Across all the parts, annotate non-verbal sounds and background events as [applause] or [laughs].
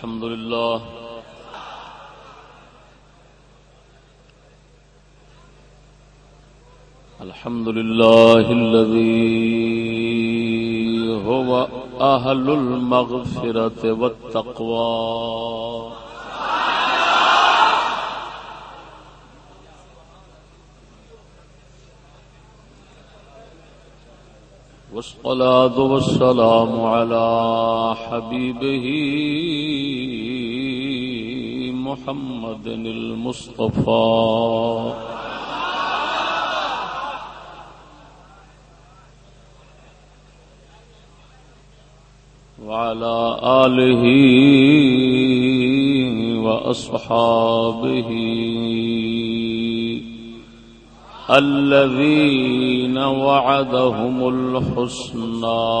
الحمد لله. الحمد لله الذي هو أهل المغفرة والتقوى. والصلاة والسلام على حبيبه محمد المصطفى. وعلى آله وأصحابه الذين وعدهم الحسنى.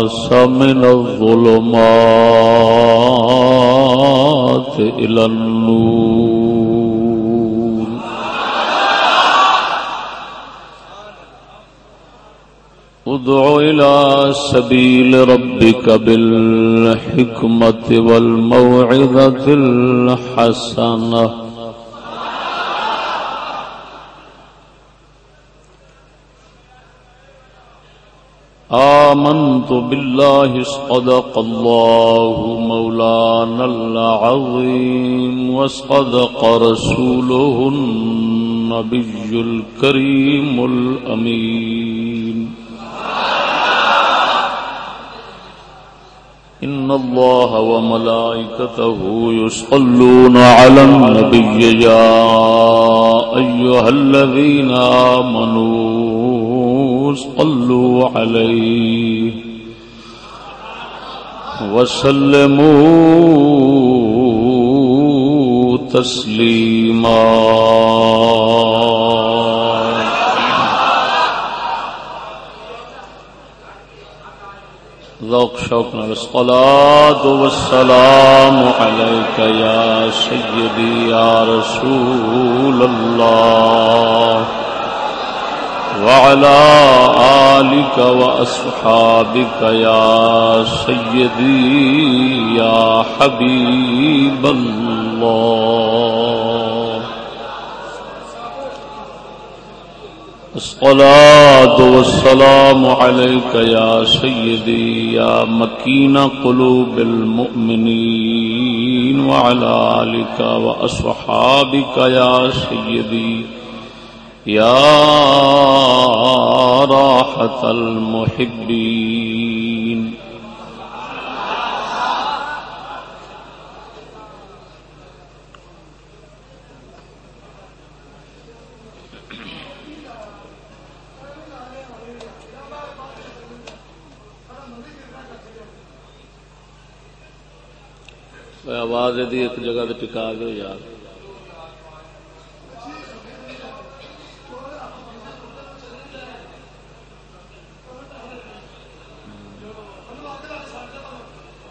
الناس من الظلمات إلى النور. ادع إلى سبيل ربك بالحكمة والموعظة الحسنة. آمنت بالله صدق الله مولانا العظيم وصدق رسوله النبي الكريم الأمين. إن الله وملائكته يصلون على النبي يا أيها الذين آمنوا صلوا عليه وسلموا تسليما. ذوق شوق الصلاة والسلام عليك يا سيدي يا رسول الله وعلى آلك وأصحابك يا سيدي، يا حبيب الله. الصلاة والسلام عليك يا سيدي، يا مكين قلوب المؤمنين، وعلى آلك وأصحابك يا سيدي يا راحة المحبين. آواز ایک جگہ ٹکا دو یار۔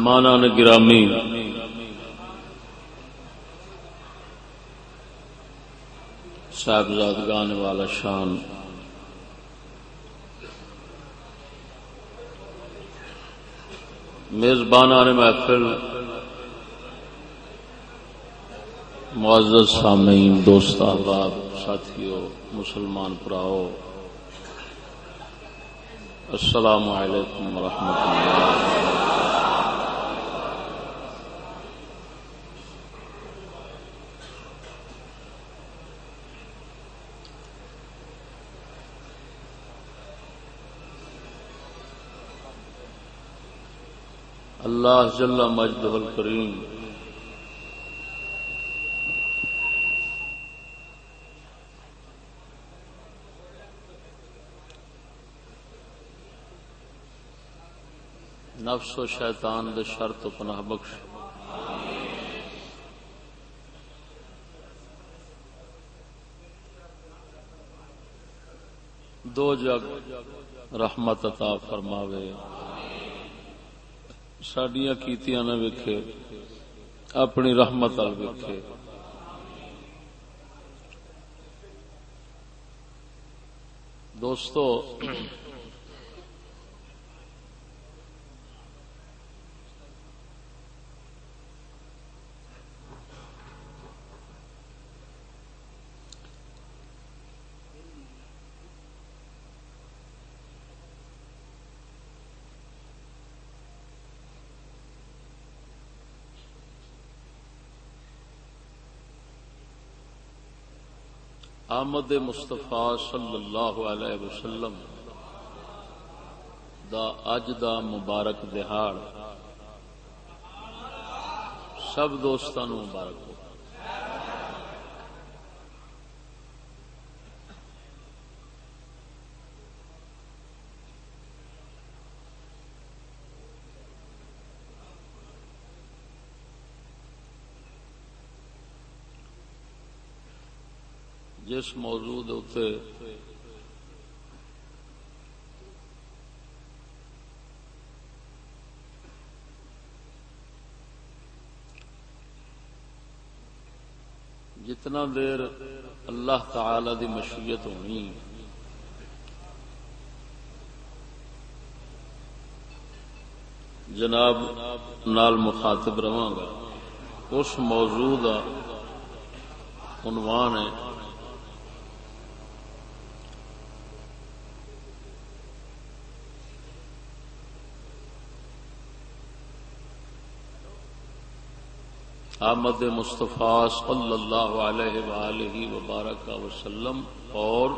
مہمان گرامی۔ صاحبزاد گانے والا شان۔ میزبان نے محفل۔ معزز سامعین، دوست احباب، ساتھیو، مسلمان پراؤ۔ السلام علیکم ورحمۃ اللہ۔ اللہ جل مجد الکریم نفس و شیطان دے شرط پناہ بخش۔ دو جگ رحمت عطا فرماوے۔ سڈیا کیتیاں نہ ویکھے اپنی رحمت وال ویکھے دوستو آمد مصطفیٰ صلی اللہ علیہ وسلم دا اج دا مبارک دہاڑ سب دوستان مبارک ہو جس موضوع اتنے جتنا دیر اللہ تعالی دی مشیت ہونی جناب نال مخاطب رہا گا، اس موضوع کا عنوان ہے احمد مصطفیٰ صلی اللہ علیہ وآلہ وبارک وسلم اور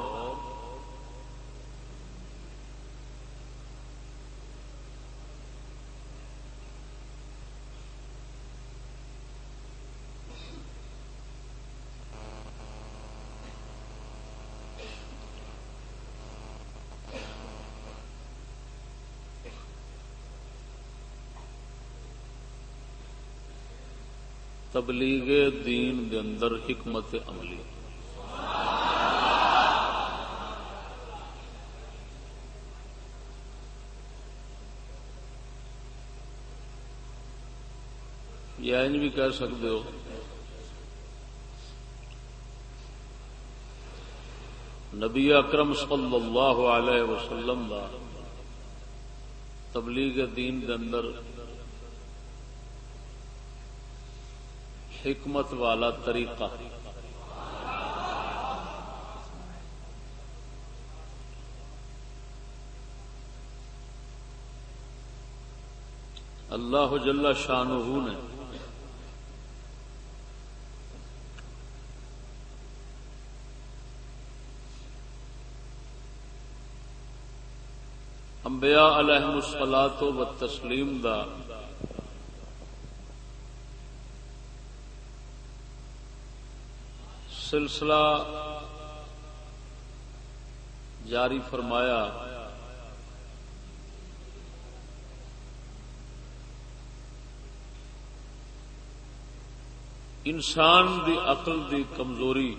تبلیغ دین دے اندر حکمت عملی۔ یا انج بھی کہہ سکتے ہو۔ نبی اکرم صلی اللہ علیہ وسلم دا تبلیغ دین دے اندر حکمت والا طریقہ۔ اللہ جل شاہ نے انبیاء علیہ السلام و تسلیم دا سلسلہ جاری فرمایا۔ انسان دی عقل دی کمزوری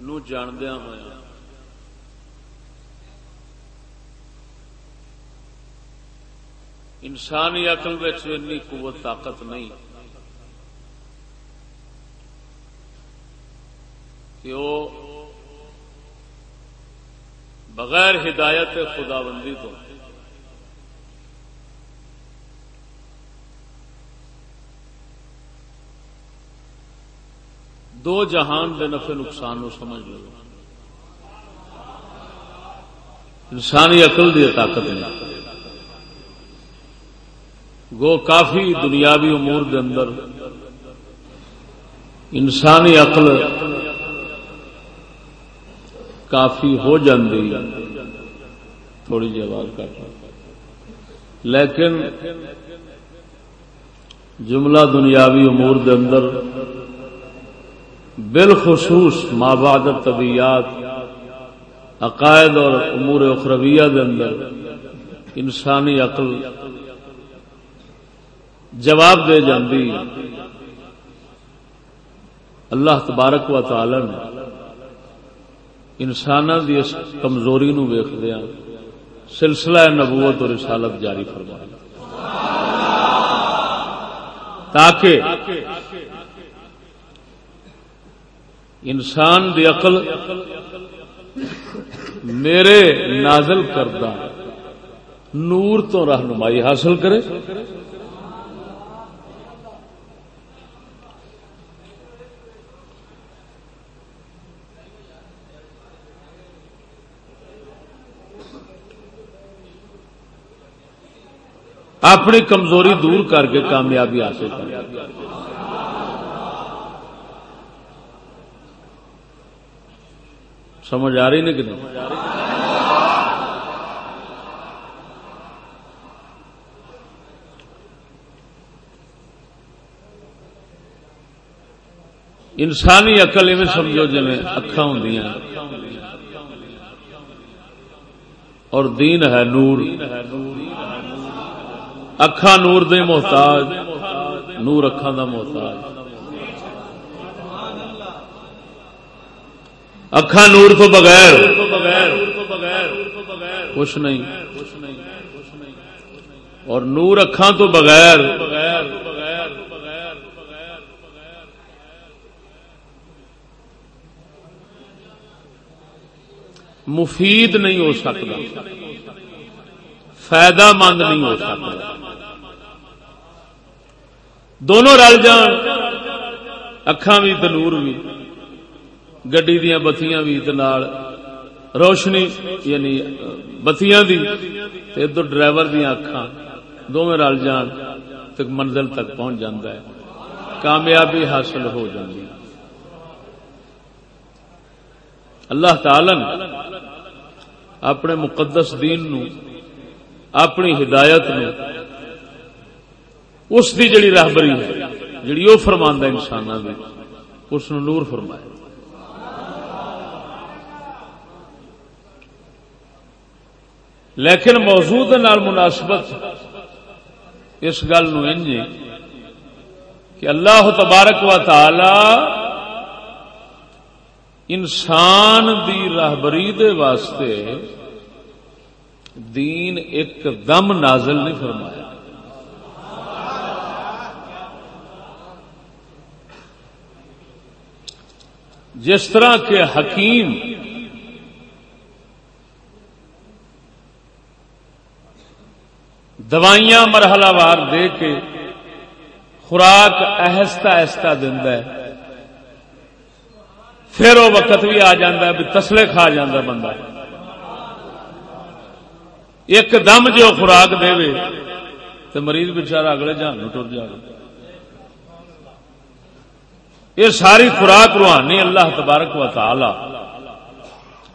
نو جاندیا ہوا انسانی عقل میں قوت، طاقت نہیں۔ کہ وہ بغیر ہدایت خدا بندی تو دو جہان دے نفع نقصان نو سمجھ لو انسانی عقل دی طاقت نہیں۔ گو کافی دنیاوی امور دے اندر انسانی عقل کافی ہو جاندی۔ تھوڑی جی آواز کٹ لیکن جملہ دنیاوی امور دے اندر بالخصوص بعد طبیعت عقائد اور امور اخرویہ دے اندر انسانی عقل جواب دے جاندی۔ اللہ تبارک و تعالی نے انسان کی اس کمزوری نو ویخدیا ہاں۔ سلسلہ نبوت اور رسالت جاری فرمایا تاکہ انسان دی عقل میرے نازل کردہ نور تو رہنمائی حاصل کرے۔ اپنی کمزوری دور کر کے کامیابی حاصل کر سمجھ آ رہی نہیں کہ نہیں؟ انسانی اقل میں سمجھو جی اکھا ہوں اور دین ہے نور۔ اکھا نور دے محتاج نور اکھا دا محتاج اکھا نور تو بغیر کچھ نہیں اور نور اکھا تو بغیر مفید نہیں ہو سکتا فائدہ مند نہیں ہو سکتا۔ دونوں رل جان۔ اکھان بھی تنور بھی گڈی دیا بتیاں بھی روشنی یعنی بتیاں دی ادھر ڈرائیور دیا اکھان دونوں رل جان تک منزل تک پہنچ جاتا ہے۔ کامیابی حاصل ہو جاتی اللہ تعالی اپنے مقدس دین نو اپنی ہدایت نو۔ اس کی جڑی راہبری ہے، جڑی وہ فرما انسان کی اس نور فرمایا لیکن موجود مناسبت اس گل کہ اللہ تبارک و تعالی انسان دی راہبری دے واسطے دین ایک دم نازل نہیں فرمایا۔ جس طرح کے حکیم دوائیاں مرحلہ وار دے کے خوراک آہستہ آہستہ ہے، پھر وہ وقت بھی آ جا بھی تسلے کھا جا بندہ۔ ایک دم جو خوراک دے تو مریض بچارا اگلے جان ٹر جائے یہ ساری خوراک روحانی اللہ تبارک و تعالی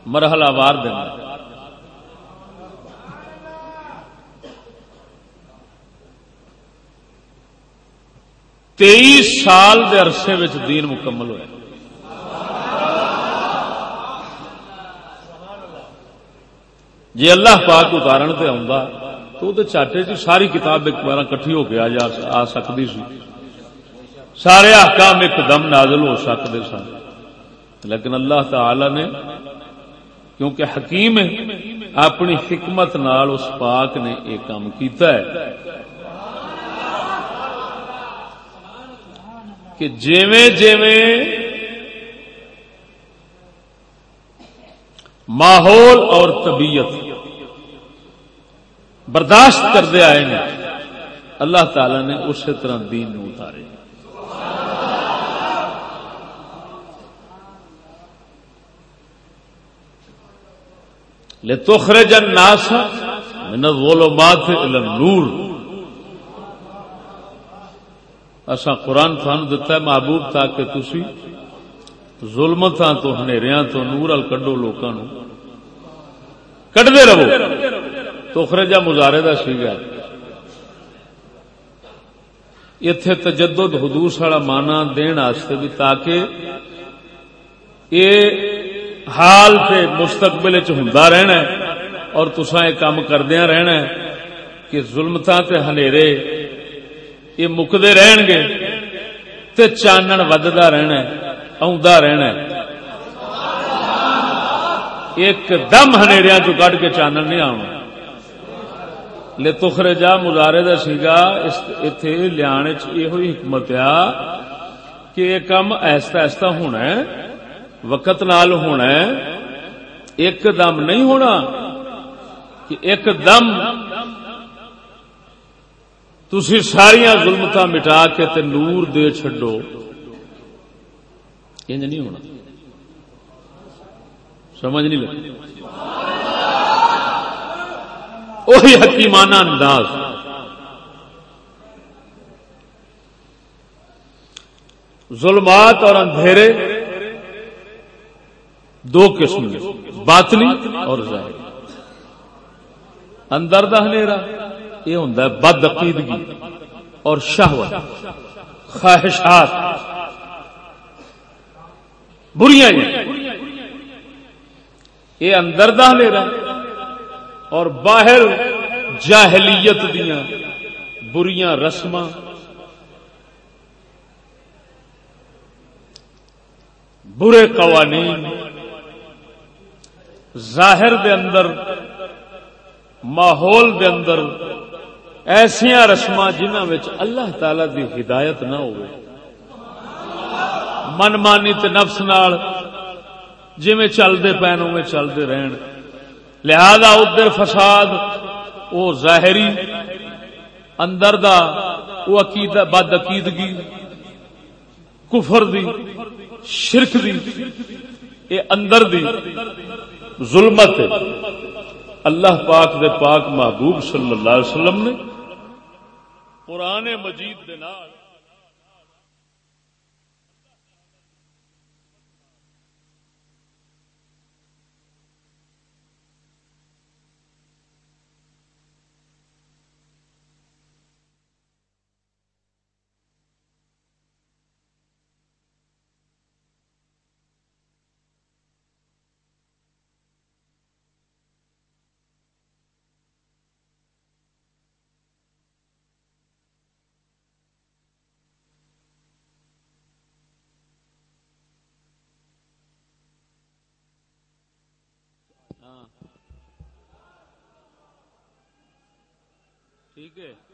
مرحلہ وار دینا تیئیس سال دے عرصے دین مکمل ہوا جی اللہ پاک اتارن سے آ تو چاٹے چ ساری کتاب ایک بار کٹھی ہو کے آ سکتی سی۔ سارے احکام ایک دم نازل ہو سکتے سن۔ لیکن اللہ تعالی نے، کیونکہ حکیم ہے، اپنی حکمت نال اس پاک نے یہ کام کیتا ہے۔ کہ جیویں جیویں ماحول اور طبیعت برداشت کرتے آئے ہیں۔ اللہ تعالی نے اسی طرح دین نو اتارے۔ لتخرج الناس من الظلمات الى النور۔ اسا قرآن تھان دتا ہے، محبوب تاکہ تسی ظلمتاں تو، ہنیریاں تو نور ال کڈو لوکاں نو۔ رہو۔ تخرجا مظاہرے دا سیگا اتے تجدد حدوث والا مانا دن بھی تاکہ یہ حال تے مستقبل چ رہنا اور تسا یہ کام کردیا رہنا کہ ظلمتا تے ہنیرے یہ مکدے رہن گے تے چانن ودتا رہنا آدھا رہنا ایک دم ہنیریا چ کٹ کے چانن نہیں آنا لے جا مظاہرے کا سیگا لیا حکمت آ کہ یہ کام ایستا ایستا ہونا ہے، وقت نال ہونا ہے، ایک دم نہیں ہونا کہ ایک دم تھی ساریا ظلمت مٹا کے تے نور دے چڈو انج نہیں ہونا۔ سمجھ نہیں لگی وہی حکیمانہ انداز۔ ظلمات اور اندھیرے دو قسم باطنی اور ظاہر اندر دا ہنیرا یہ ہوں بد عقیدگی اور شہوت، خواہشات۔ بریاں یہ اندر دا ہنیرا اور باہر جاہلیت دیا بریاں رسم برے قوانین ظاہر دے اندر، ماحول دے اندر ایسیا رسم جنہوں اللہ تعالی دی ہدایت نہ ہو من مانی نفس نال جی چلتے پین میں چلتے رہن۔ لہذا ادھر فساد، وہ ظاہری، اندر دا، وہ عقید بد عقیدگی، کفر دی، شرک دی، اے اندر دی ظلمت اللہ پاک دے پاک محبوب صلی اللہ علیہ وسلم نے قرآن مجید دے نال ٹھیک ہے۔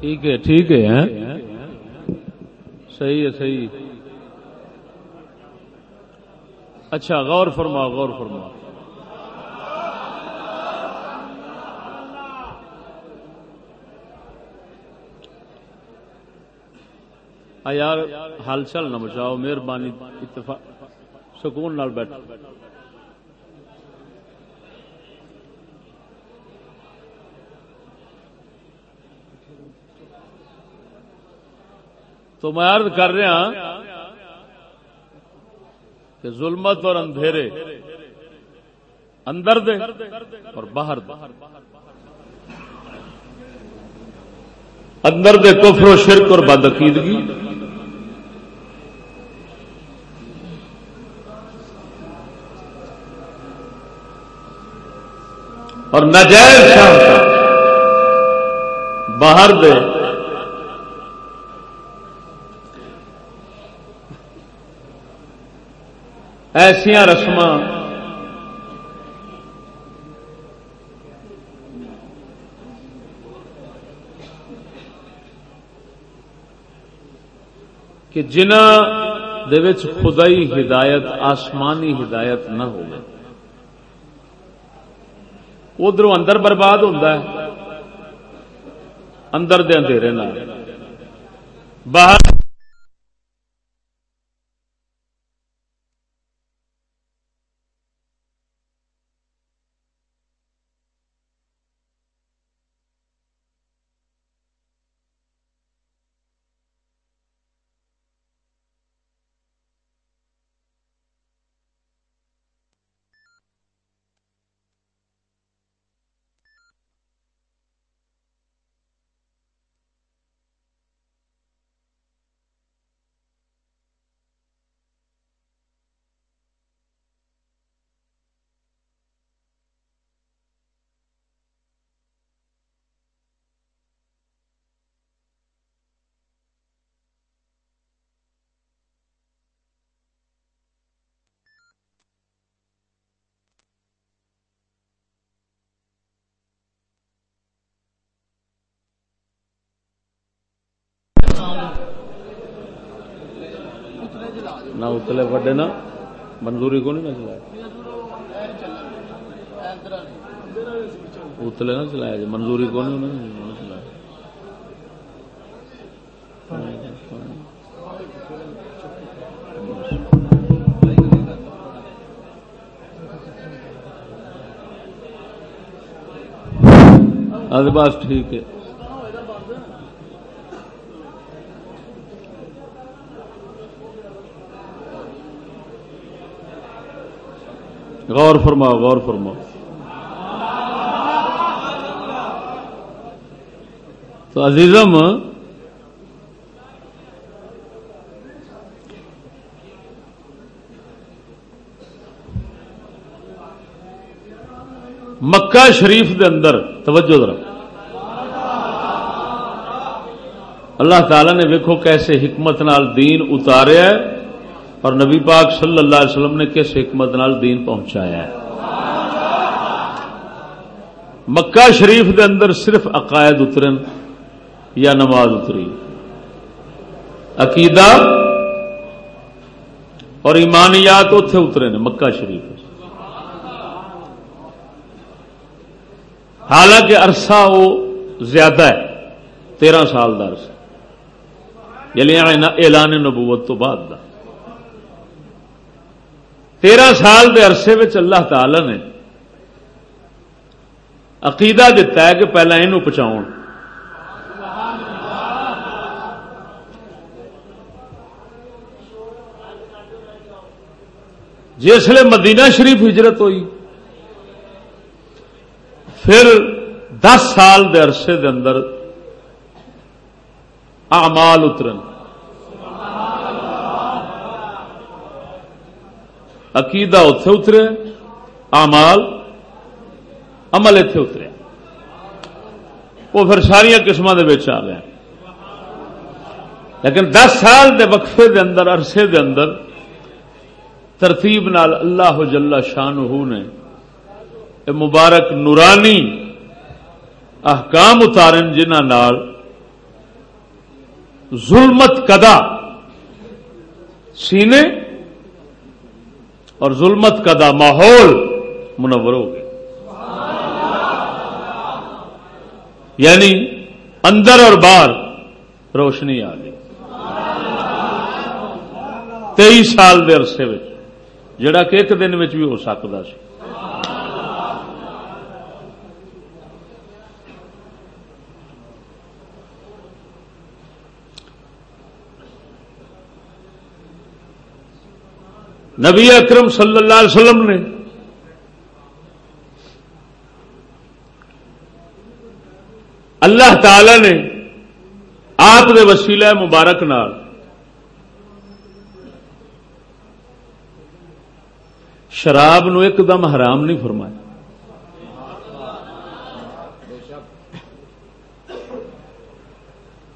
ٹھیک ہے ٹھیک ہے ہاں؟ صحیح ہے، صحیح۔ اچھا غور فرما غور فرما یار، حال چل نہ بچاؤ، مہربانی، اتفاق، سکون نال بیٹھ تو میں عرض کر رہا ہاں کہ ظلمت اور اندھیرے اندر دے اور باہر دے۔ اندر دے کفر و شرک اور بدعقیدگی۔ اور نجائز باہر دے ایسیا رسم کہ جنہ خدائی ہدایت، آسمانی ہدایت نہ ہو ادھر اندر برباد ہوتا ہے، اندر دے اندھیرے باہر نہ اتلے وڈے نا منظوری کو نہیں نہ چلایا اتلے نہ چلایا جی منظوری کو نہیں چلایا بس ٹھیک ہے۔ غور فرما غور فرما تو عزیزم، مکہ شریف دے اندر، توجہ ذرا۔ اللہ تعالی نے ویکو کیسے حکمت نال دین اتاریا ہے۔ اور نبی پاک صلی اللہ علیہ وسلم نے کس حکمت نال دین پہنچایا ہے؟ مکہ شریف دے اندر صرف عقائد اترن یا نماز اتری؟ عقیدہ اور ایمانیات اتے اترے نے مکہ شریف۔ حالانکہ عرصہ وہ زیادہ ہے، تیرہ سال کا عرصہ۔ یعنی اعلان نبوت تو بعد کا تیرہ سال دے عرصے میں اللہ تعالی نے عقیدہ دتا ہے کہ پہلے یہ پہنچاؤ جسے مدینہ شریف ہجرت ہوئی، پھر دس سال دے عرصے دے اندر اعمال اترن۔ عقیدہ اتے اترے امال عمل اتے اترے وہ پھر ساریا قسم آ گئے۔ لیکن دس سال دے وقفے دے اندر، عرصے دے اندر ترتیب نال اللہ جل شان نے مبارک نورانی احکام اتارن جنہ ظلمت کدا سینے اور ظلمت کا دا ماحول منور ہو گیا۔ یعنی اندر اور باہر روشنی آ گئی۔ تئی سال کے عرصے جڑا کہ ایک دن بھی ہو سکتا سی۔ نبی اکرم صلی اللہ علیہ وسلم نے اللہ تعالی نے آپ دے وسیلہ مبارک نال شراب نو ایک دم حرام نہیں فرمایا۔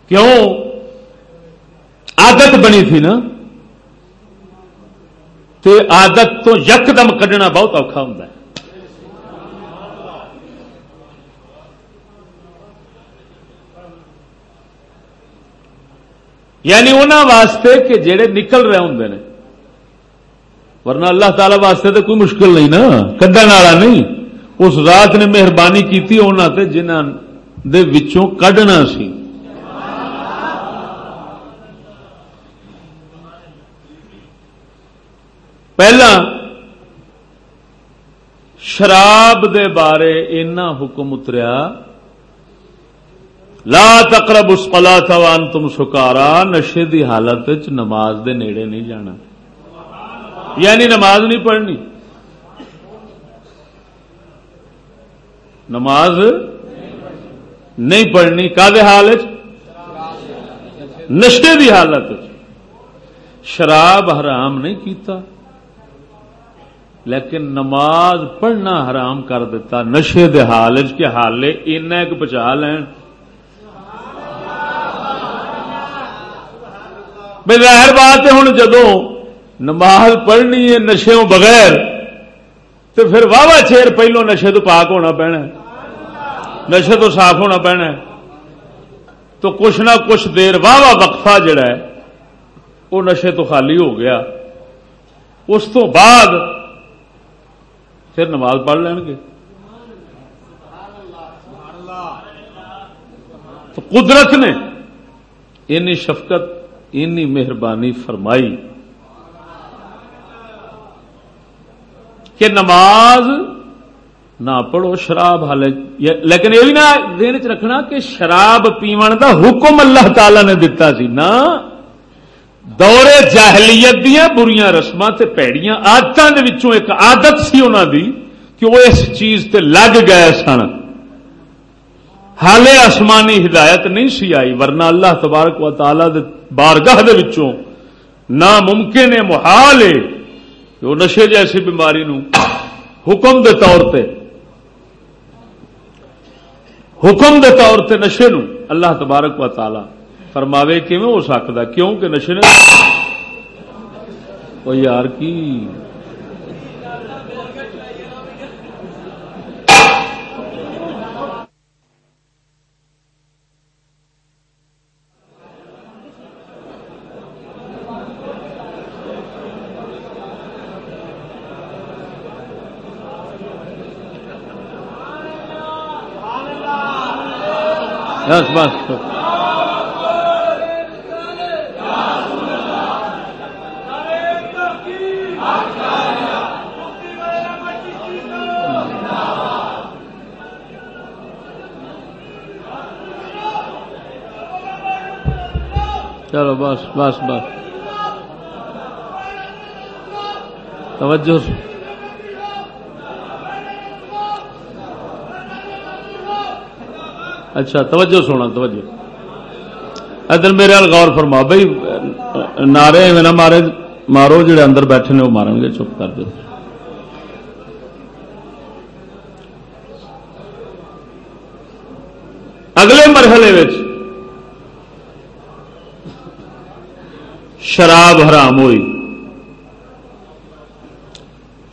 کیوں؟ عادت بنی تھی نا؟ تے عادت تو یکدم کڈنا بہت اوکھا ہوں یعنی انہوں واسطے کہ جڑے نکل رہے ہوں نے۔ ورنہ اللہ تعالی واسطے تو کوئی مشکل نہیں نا، کڈن والا نہیں۔ اس رات نے مہربانی کی انہوں جنہوں دے وچوں کڈنا سی۔ پہلا شراب دے بارے اینا حکم اتریا لا تقرب اس پلا تھوان تم سکارا نشے دی حالت نماز دے نیڑے نہیں جانا یعنی نماز نہیں پڑھنی نماز نہیں پڑھنی کا حال نشے دی حالت شراب حرام نہیں کیتا لیکن نماز پڑھنا حرام کر دیتا، نشے دے حال کے حالے ایک بچا لین۔ بے ظاہر بات ہے ہوں جدو نماز پڑھنی ہے نشے بغیر، تو پھر واہ واہ چیر پہلو نشے تو پاک ہونا پینا نشے تو صاف ہونا پینا تو کچھ نہ کچھ دیر واہ واہ وقفہ جڑا ہے، وہ نشے تو خالی ہو گیا۔ اس تو بعد پھر نماز پڑھ لین گے۔ تو قدرت نے اینی شفقت اینی مہربانی فرمائی کہ نماز نہ پڑھو شراب حال لیکن یہ بھی نہ دن چ رکھنا کہ شراب پیو دا حکم اللہ تعالی نے دتا سی نا دورے جاہلیت دیا بریاں رسم پیڑیاں آدتوں ایک آدت سی انہوں دی کہ وہ اس چیز تے لگ گئے سن۔ حالے آسمانی ہدایت نہیں سی آئی، ورنہ اللہ تبارک و تعالی دے بارگاہ دے وچوں ناممکن ہے، محال ہے کہ وہ نشے جیسی بیماری نو حکم دے طور تے، حکم دے طور تے نشے نو اللہ تبارک و تعالی فرماوے کیون ہو سکتا کیوں کہ نشے نے وہ یار کی؟ بس بس۔ چلو، بس بس بس۔ توجہ اچھا توجہ سونا توجہ۔ ادھر میرے غور فرما، بھائی، نعرے میں نہ مارے، مارو، جڑے اندر بیٹھے نے، وہ مارن گے، چپ کر دو اگلے مرحلے شراب حرام ہوئی۔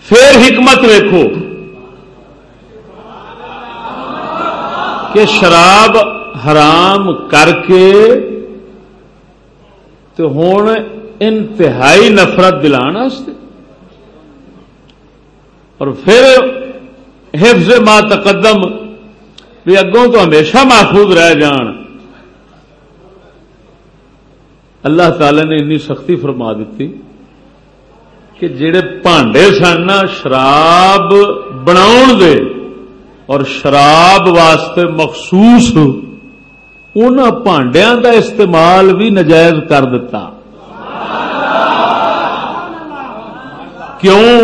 پھر حکمت ویکو کہ شراب حرام کر کے تو ہوں انتہائی نفرت دلان اور پھر حفظ ما تقدم بھی اگوں تو ہمیشہ محفوظ رہ جان۔ اللہ تعالی نے انی سختی فرما دیتی کہ جڑے پانڈے سن شراب بنا دے اور شراب واسطے مخصوص ان پانڈیا کا استعمال بھی نجائز کر دیتا کیوں؟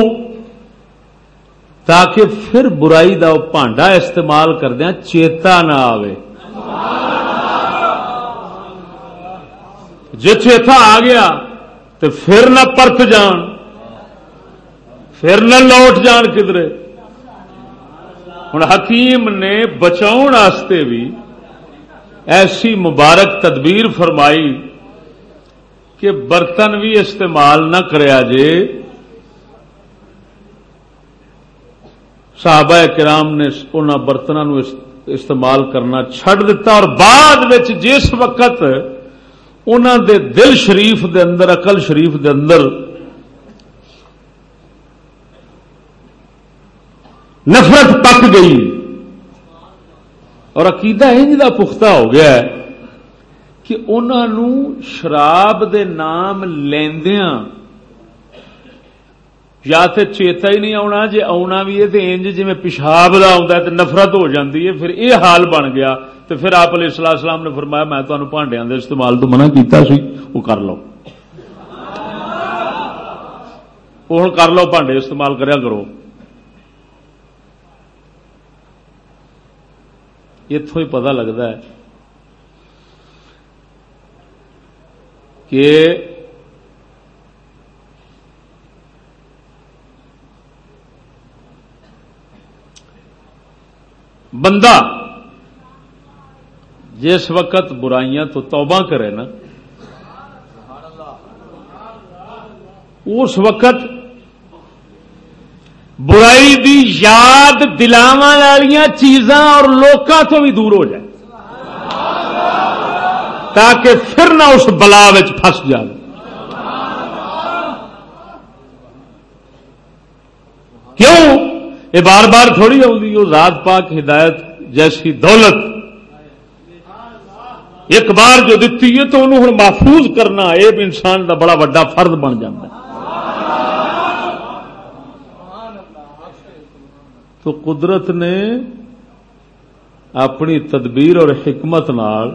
تاکہ پھر برائی دا پانڈا استعمال کردیا چیتا نہ آئے جی چیتا آ گیا تو پھر نہ پرت جان، پھر نہ لوٹ جان کدرے۔ ہوں حکیم نے بچاؤ واسطے بھی ایسی مبارک تدبیر فرمائی کہ برتن بھی استعمال نہ کریا جے۔ صحابہ کرام نے ان برتنوں استعمال کرنا چھڈ دیتا اور بعد جس وقت انہوں دے دل شریف دے اندر اقل شریف دے اندر نفرت پک گئی۔ اور عقیدہ انج کا پختہ ہو گیا ہے کہ انہوں شراب دے نام لیندیاں یا تو چیتا ہی نہیں آنا جی آنا بھی ہے تو انج جی پیشاب کا آتا ہے تو نفرت ہو جاتی ہے، پھر یہ حال بن گیا۔ تو پھر آپ علیہ السلام السلام نے فرمایا، میں تمہیں پانڈیا کے استعمال تو منع کیتا سی وہ کر لو۔ وہ ہوں کر لو، پانڈے استعمال کریا کرو۔ اتوں ہی پتا لگتا ہے کہ بندہ جس وقت برائیاں تو توبہ کرے نا، اس وقت برائی دی یاد دلاو والی چیزاں اور لوکاں تو بھی دور ہو جائے، تاکہ پھر نہ اس بلا پھنس جائے۔ کیوں؟ یہ بار بار تھوڑی آؤں ذات پاک ہدایت جیسی دولت۔ ایک بار جو دتی ہے تو انہوں محفوظ کرنا یہ بھی انسان کا بڑا وڈا فرد بن جاتا ہے۔ تو قدرت نے اپنی تدبیر اور حکمت نال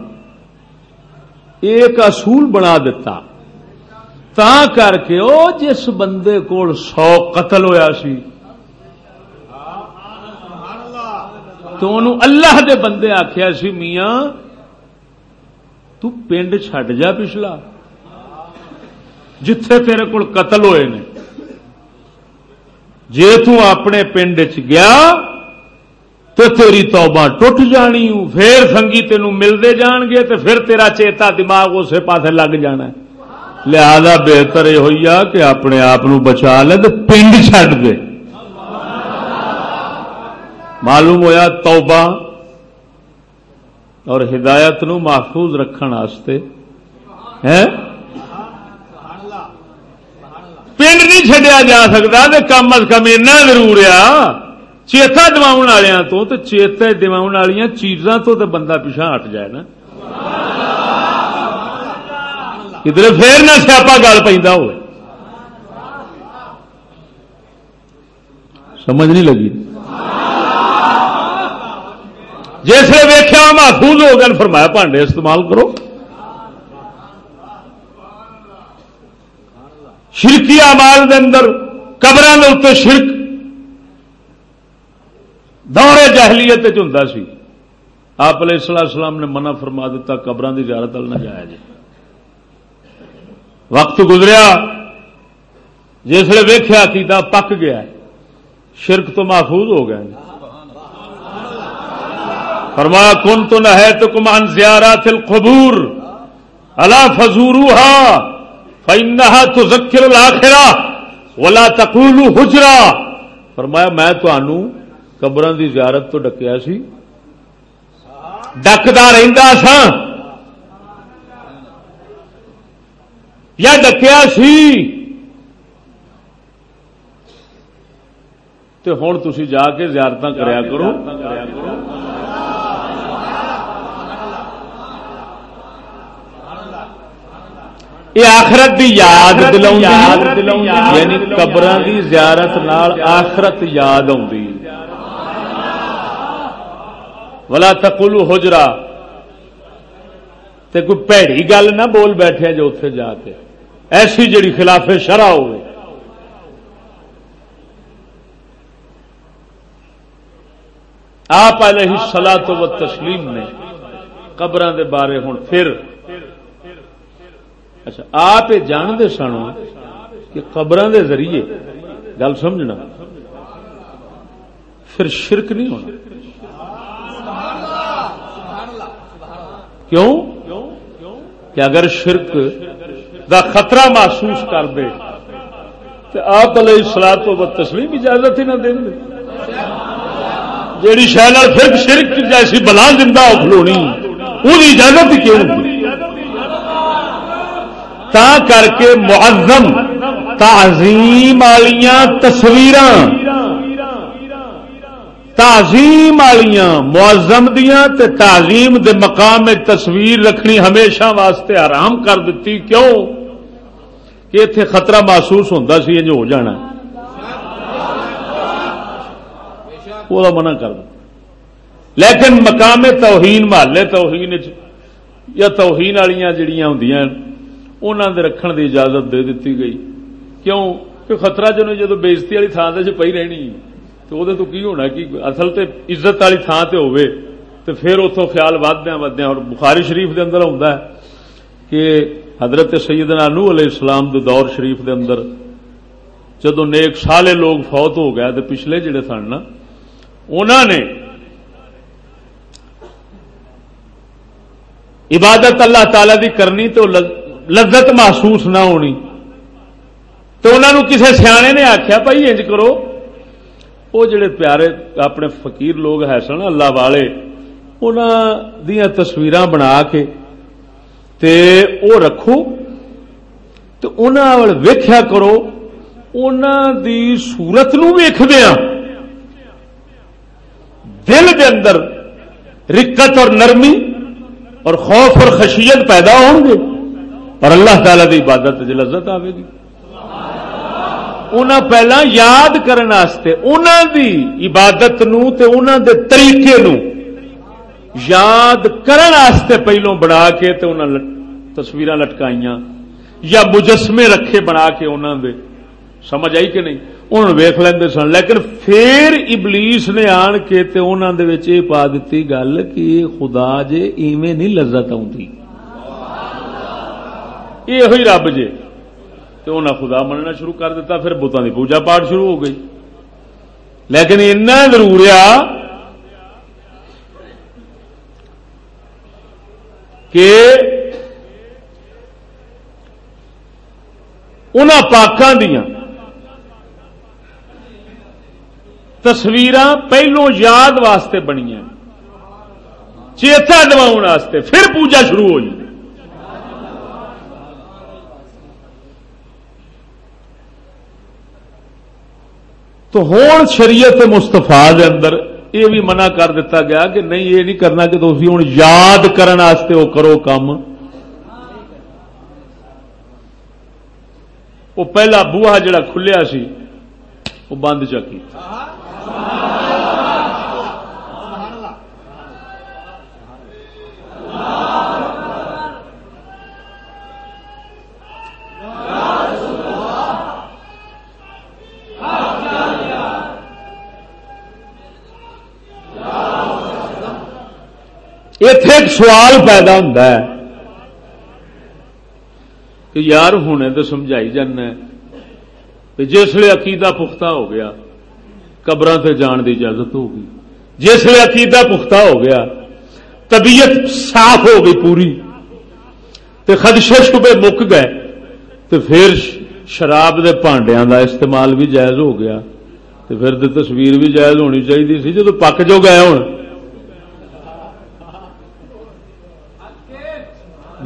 ایک اصول بنا دیتا۔ تا کر کے او جس بندے کو سو قتل ہویا سی تو انہوں اللہ دے بندے آخیا سی، میاں، تو پنڈ چھڈ جا پچھلا۔ جتھے تیرے کول قتل ہوئے نے۔ جی اپنے پنڈ چ گیا تو تیری توبہ ٹوٹ جانی، پھر سنگی تین ملتے جان گے تو پھر تیرا چیتا دماغ اسے پاس لگ جانا لہذا بہتر یہ ہوئی کہ اپنے آپ بچا لے تو پنڈ چڈ دے۔ معلوم ہویا توبہ اور ہدایت نو محفوظ رکھنے پنڈ نہیں چڈیا جا سکتا تو کم از کم ایسا ضرور آ چیتا دما والوں تو چیتا دما والی چیزاں تو تو بندہ پیچھا ہٹ جائے نا۔ کدھر پھر نہ سیاپا گل پہ ہو سمجھ نہیں لگی؟ جیسے ویخیا محفوظ ہو گئے، فرمایا پانڈے استعمال کرو۔ شرکی آمال دے اندر قبر اتنے شرک۔ دورے جہلیت ہوں سی۔ آپ علیہ السلام السلام نے منع فرما دیتا قبر کی زیارت نہ جایا جی وقت گزریا جسے ویخیا کیتا پک گیا شرک تو محفوظ ہو گئے فرمایا کن تو نہ ہے تو کمان زیارات القبور اللہ فضورا فإنها تذکر الاخرہ، ولا تقول حجرا. فرمایا، میں تانوں قبراں دی زیارت تو ڈکیا سی۔ ڈکدا رہندا سا یا ڈکیا سی۔ تے ہن تسی جا کے زیارتاں کریا کرو۔ یہ آخرت دی یاد دلا یعنی قبر دی زیارت نال آخرت یاد آئی ولا تقولو حجرا۔ تے کوئی پیڑی گل نہ بول بیٹھے جو اتے جا کے۔ ایسی جڑی خلاف شرع ہوئے۔ آپ علیہ سلا تو تسلیم نے قبر دے بارے ہوں پھر اچھا آپ یہ جانتے سن کہ قبر دے ذریعے، گل سمجھنا، پھر شرک نہیں ہونا۔ کیوں؟ کہ اگر شرک دا خطرہ محسوس کر دے تو آپ علیہ سلاد تو تسلیم اجازت ہی نہ دیں گے جیڑی شہر پھر شرک جیسی بلا زندہ کھلونی وہ اجازت ہی کیوں تا کر کے معظم تعظیم والیاں تصویر تعظیم والیاں معظم دیا تعظیم دے مقام میں تصویر رکھنی ہمیشہ واسطے آرام کر دیتی کیوں؟ کہ اتے خطرہ محسوس ہوتا سی جو ہو جانا۔ وہ منع کر دیا لیکن مقام توہین محلے، توہین یا توہین والی جڑیاں ہوں انہوں نے رکھن دی اجازت دے دیتی گئی کیوں کہ خطرہ جنوں جدو بےزتی والی تھان سے پی رہنی تو وہ تو کی ہونا کہ اصل تے عزت والی تھان تے ہوئے تو پھر اتوں خیال ودیا ودیا اور بخاری شریف دے اندر آتا ہے کہ حضرت سیدنا نو علیہ السلام دے دور شریف دے اندر جدو نیک سالے لوگ فوت ہو گئے تو پچھلے جڑے سن نا انہوں نے عبادت اللہ تعالی دی کرنی تو لذت محسوس نہ ہونی۔ تو انہوں نے کسی سیانے نے آخیا بھائی انج کرو۔ وہ جڑے پیارے اپنے فقیر لوگ ہے سن، اللہ والے دیا تصویر بنا کے تے او رکھو تو ویخیا کرو۔ دی سورت دیا ہاں۔ دل دے اندر رکت اور نرمی اور خوف اور خشیت پیدا ہوں گے اور اللہ تعالی دی عبادت لذت آئے گی۔ انہاں پہلا یاد کرنے دی عبادت نو تے انہاں دے طریقے نو یاد کرنے پہلوں بنا کے تے انہاں تصویر لٹکائیاں یا مجسمے رکھے بنا کے انہاں دے۔ سمجھ آئی کہ نہیں؟ انہوں ویخ لیندے سن، لیکن پھر ابلیس نے آن کے تے انہاں دے وچ پا دیتی گل کہ خدا جے ایویں نہیں لذت آتی یہ ہوئی رب جے۔ تو انہیں خدا مننا شروع کر دیتا، پھر بتان کی پوجا پاٹ شروع ہو گئی۔ لیکن اتنا ضرور آ کہ ان پاکوں دیا تصویر پہلو یاد واسطے بنیا چیتا دوا پھر پوجا شروع ہو جی جائے تو ہوں شریعت مستفا اندر یہ بھی منع کر دیتا گیا کہ نہیں، یہ نہیں کرنا کہ تھی ہوں یاد کرنے وہ کرو کام۔ وہ پہلا بوہا جڑا کھلیا سی، وہ بند چکی۔ اتے ایک سوال پیدا ہوتا ہے کہ یار ہونے تو سمجھائی جانا جسے عقیدہ پختہ ہو گیا قبر سے جان کی اجازت ہوگی جسے عقیدہ پختہ ہو گیا، طبیعت صاف ہو گئی پوری۔ تو خدشے شبے مک گئے۔ تو پھر شراب دے پانڈیا کا استعمال بھی جائز ہو گیا۔ تو پھر تصویر بھی جائز ہونی چاہیے سی جب پک جو گئے ہوں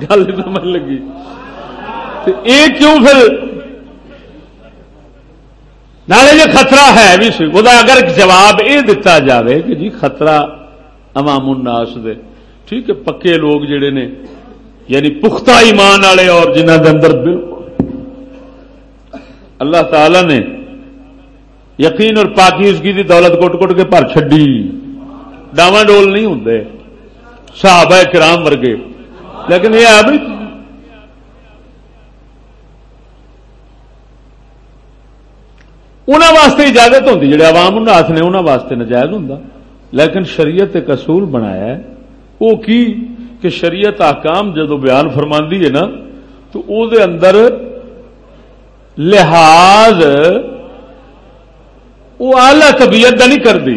گل سمجھ لگی۔ یہ کیوں پھر؟ نالے جو خطرہ ہے بھی سی وہ اگر جواب یہ دتا جاوے کہ جی خطرہ عوام الناس دے۔ ٹھیک ہے، پکے لوگ جڑے نے یعنی پختہ ایمان والے اور جنہ دے اندر بالکل۔ اللہ تعالی نے یقین اور پاکیزگی کی دولت کٹ کٹ کے پر چڈی ڈاواں ڈول نہیں ہوں صحابہ کرام ورگے۔ لیکن یہ ہے انہوں واسطے اجازت ہوتی جڑے عوام الناس نے انہوں واسطے نجائز ہوں لیکن شریعت ایک اصول بنایا ہے۔ وہ کی؟ کہ شریعت آکام جدو بیان فرما ہے نا، تو او دے اندر لحاظ وہ آلہ طبیعت کا نہیں کرتی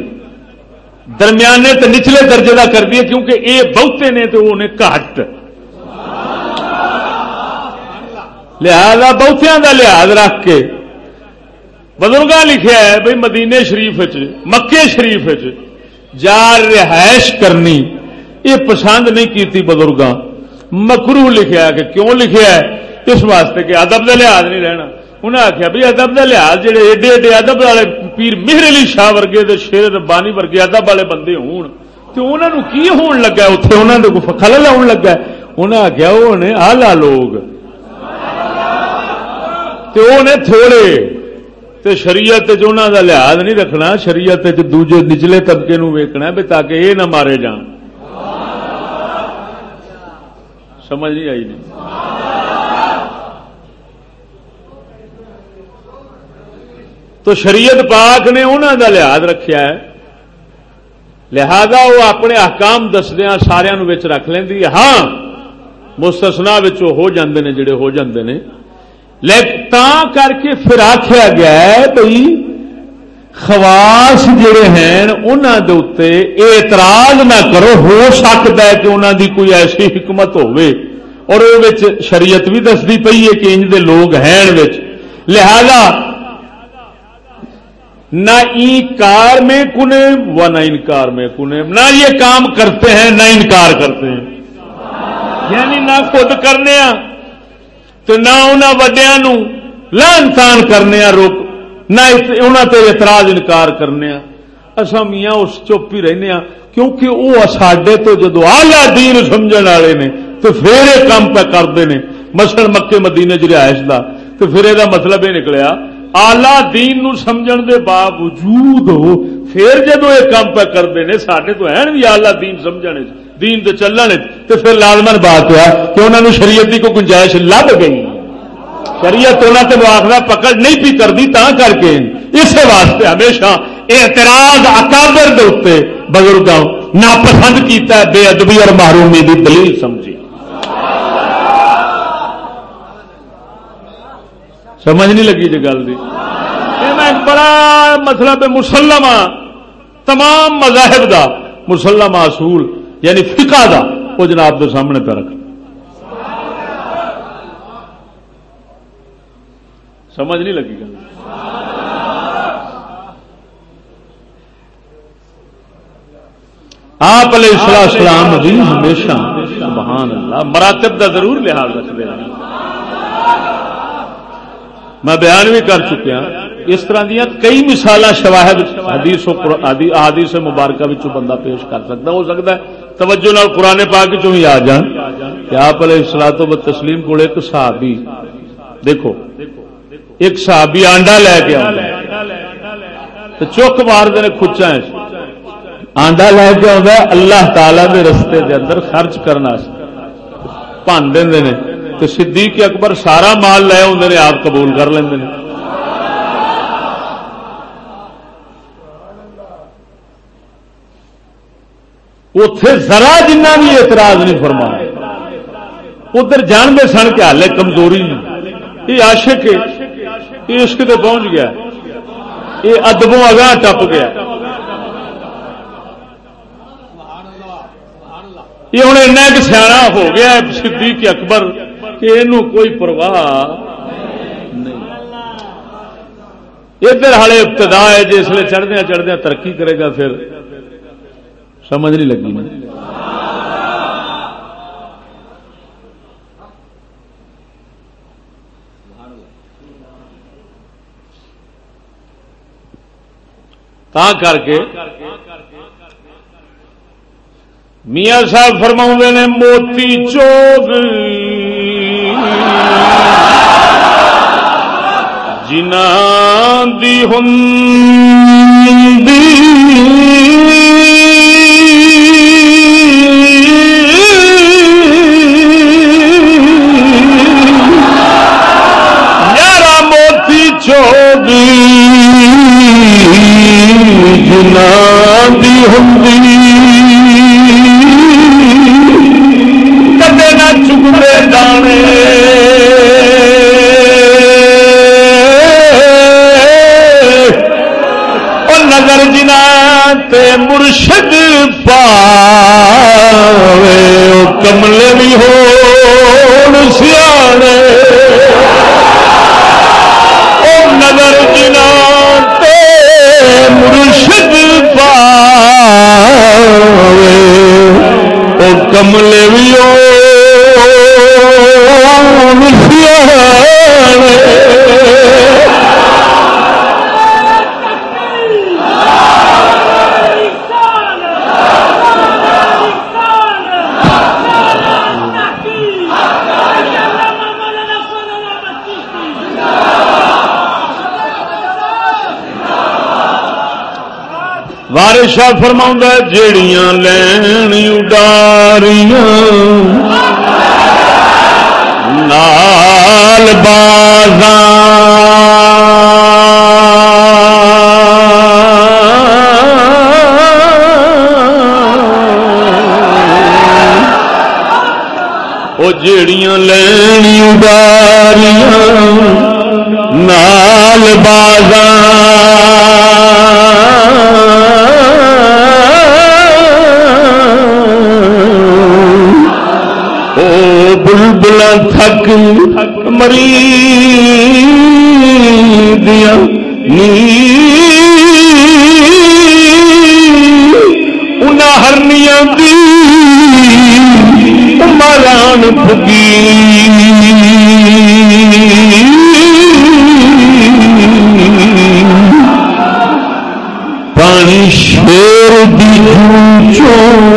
درمیانے تو نچلے درجے کا کر دی کیونکہ یہ بہتے نے تو انہیں گھٹ لہذا بہتیاں کا لحاظ رکھ کے بزرگ لکھا ہے بھائی مدینے شریف مکے شریف جار رہائش کرنی، یہ پسند نہیں کیتی بزرگاں۔ مکرو لکھیا کہ کیوں لکھیا ہے؟ اس واسطے کہ ادب کا لحاظ نہیں رہنا۔ انہیں آخیا بھی ادب کا لحاظ جہے ایڈے ایڈے ادب والے پیر مہر علی شاہ ورگے شیر ربانی ورگے ادب والے بندے ہون تو انہوں کی ہون لگا اتنے انہوں نے خلل آن لگا انہیں آخیا وہ نے آلہ لوگ نے تھوڑے تے شریعت انہوں کا لحاظ نہیں رکھنا شریعت دوجے نچلے طبقے نو ویکنا بھی تاکہ یہ نہ مارے جان سمجھ نہیں آئی نہیں تو شریعت پاک نے انہوں کا لحاظ رکھا ہے لہذا وہ اپنے احکام دسدیا سارا رکھ لینی ہاں مستسنا ہو جاندے نے جڑے ہو جاندے نے کر کے پھر آخیا گیا ہے بھائی خواس جڑے ہیں انہوں دے اتنے اعتراض نہ کرو، ہو سکتا ہے کہ انہوں دی کوئی ایسی حکمت ہوے اور وہ شریعت بھی دستی پی ہے کہ انج دے لوگ ہیں لہذا نہ انکار میں کنے و نہ انکار میں کنے۔ نہ یہ کام کرتے ہیں، نہ انکار کرتے ہیں۔ یعنی نہ خود کرنے ہاں۔ تو نہ انہوں وڈیا لان کرنے روک نہ انہوں تے اعتراض انکار کرنے اصا میاں اس چپ ہی رہنے کیونکہ وہ ساڈے تو جدو آلہ دین سمجھ والے نے تو پھر یہ کام پہ کرتے ہیں مسل مکے مدینے چ رہائش کا تو پھر یہ مطلب یہ نکلیا آلہ دین نو سمجھن دے باوجود ہو پھر جدو یہ کام پہ کرتے ہیں سارے تو ہے بھی آلہ دین سمجھنے دین دے چلنے تو پھر لازمن بات ہے کہ انہوں نے شریعت کی کوئی گنجائش لب گئی۔ شریعت انہوں نے مواخلہ پکڑ نہیں پی کرتی تا کر کے۔ اس واسطے ہمیشہ اعتراض اکابر دے اتنے بزرگوں ناپسند کیتا ہے، بے ادبی اور محرومی دی دلیل سمجھی۔ سمجھ نہیں لگی جی گل بڑا مطلب مسلم تمام مذاہب دا مسلم اصول یعنی فقہ دا، وہ جناب کے سامنے پہ رکھ۔ سمجھ نہیں لگی گل۔ آپ علیہ السلام بھی ہمیشہ سبحان اللہ مراتب دا ضرور لحاظ رکھتے ہیں۔ میں بیان بھی کر چکیا اس طرح دیا کئی مثال شواہد حدیث حدیث مبارکہ بندہ پیش کر سکتا ہو سکتا ہے توجہ نال قرآن پاک چوں ہی آ جان کہ آپ علیہ السلاط و تسلیم کو ایک صحابی دیکھو، ایک صحابی آنڈا لے کے تو چوک مار دے کچا آنڈا لے کے آتا اللہ تعالی دے رستے دے اندر خرچ کرنا پن دے تو صدیق اکبر سارا مال لے آپ قبول کر لیں اتے ذرا جنہ بھی اعتراض نہیں فرما ادھر جانتے سن کے ہال کمزوری یہ عاشق یہ عشق تو پہنچ گیا۔ یہ ادبوں اگاں ٹپ گیا۔ یہ ہوں ایسا سیاح ہو گیا صدیق اکبر، کہ یہ کوئی پرواہ نہیں۔ ادھر ہالے ابتدا ہے، جس لیے چڑھدیا چڑھدیا ترقی کرے گا پھر۔ سمجھ نہیں لگی تا کر کے میاں صاحب فرما نے، موتی چوک۔ جنا دی ہوں موتی چوگی دی ہوں کدے نہ چکتے دانے تے مرشد پاوے کملے بھی ہو سیانے۔ او نظر جنا تے مرشد پاوے وارشا فرما جیڑیاں لین اڈاریاں نال وہ جیڑیاں لین اڈاریاں نال او تھک مری دیا ہرنیاں دی ماران پانی شیر دی جو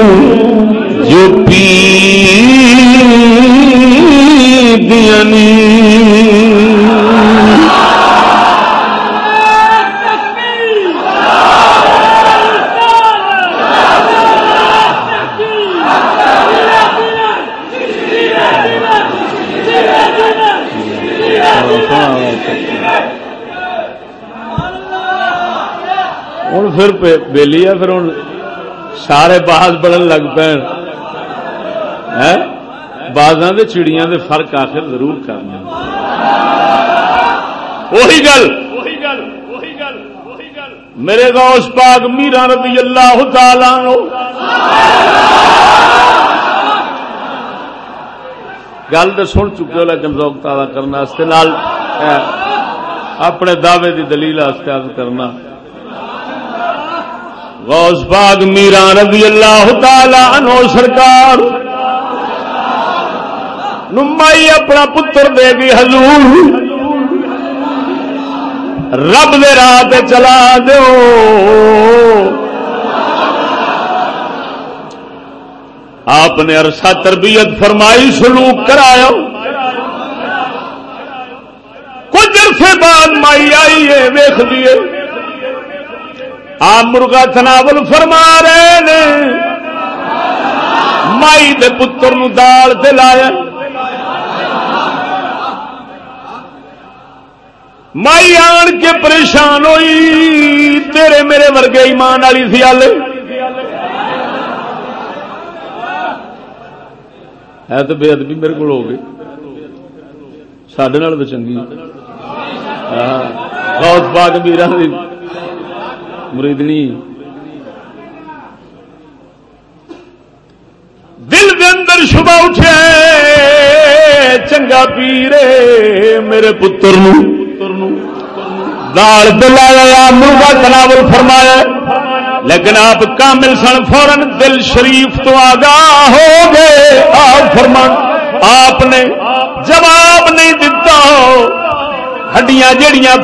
بےلی ہے پھر ہوں سارے باز بڑھن لگ پے بازاں دے چڑیاں دے فرق آخر ضرور کرنا۔ وہی گل۔ میرے غوث پاک میرا رضی اللہ تعالی گل تو سن چکے ہو لیکن ذوق تازہ کرنا اپنے دعوے دی دلیل کرنا۔ غوث باغ میرا رضی اللہ تعالی عنہ سرکار نمائی اپنا پتر دے گی حضور۔ رب دے راہ چلا دو آپ نے عرصہ تربیت فرمائی، سلوک کرایا۔ کچھ عرصے بعد مائی آئی ہے ویخ لیے۔ آپ مرغا تناول فرما رہے نے مائی دے پتر نو دال سے لایا۔ مائی آن کے پریشان ہوئی۔ تیرے میرے ورگے ایمان والی سیال ہے تو بے ادبی میرے کو ہو گئی سڈے تو چنگی بہت باغ میرا مریدنی۔ دل دے اندر شبہ اٹھے، چنگا پیرے میرے پتر دال دلایا مرغا تناول فرمایا، لیکن آپ کامل سن فورن دل شریف تو آگاہ ہو گئے۔ آپ فرمان، آپ نے جواب نہیں دتا۔ ہڈیاں جڑیاں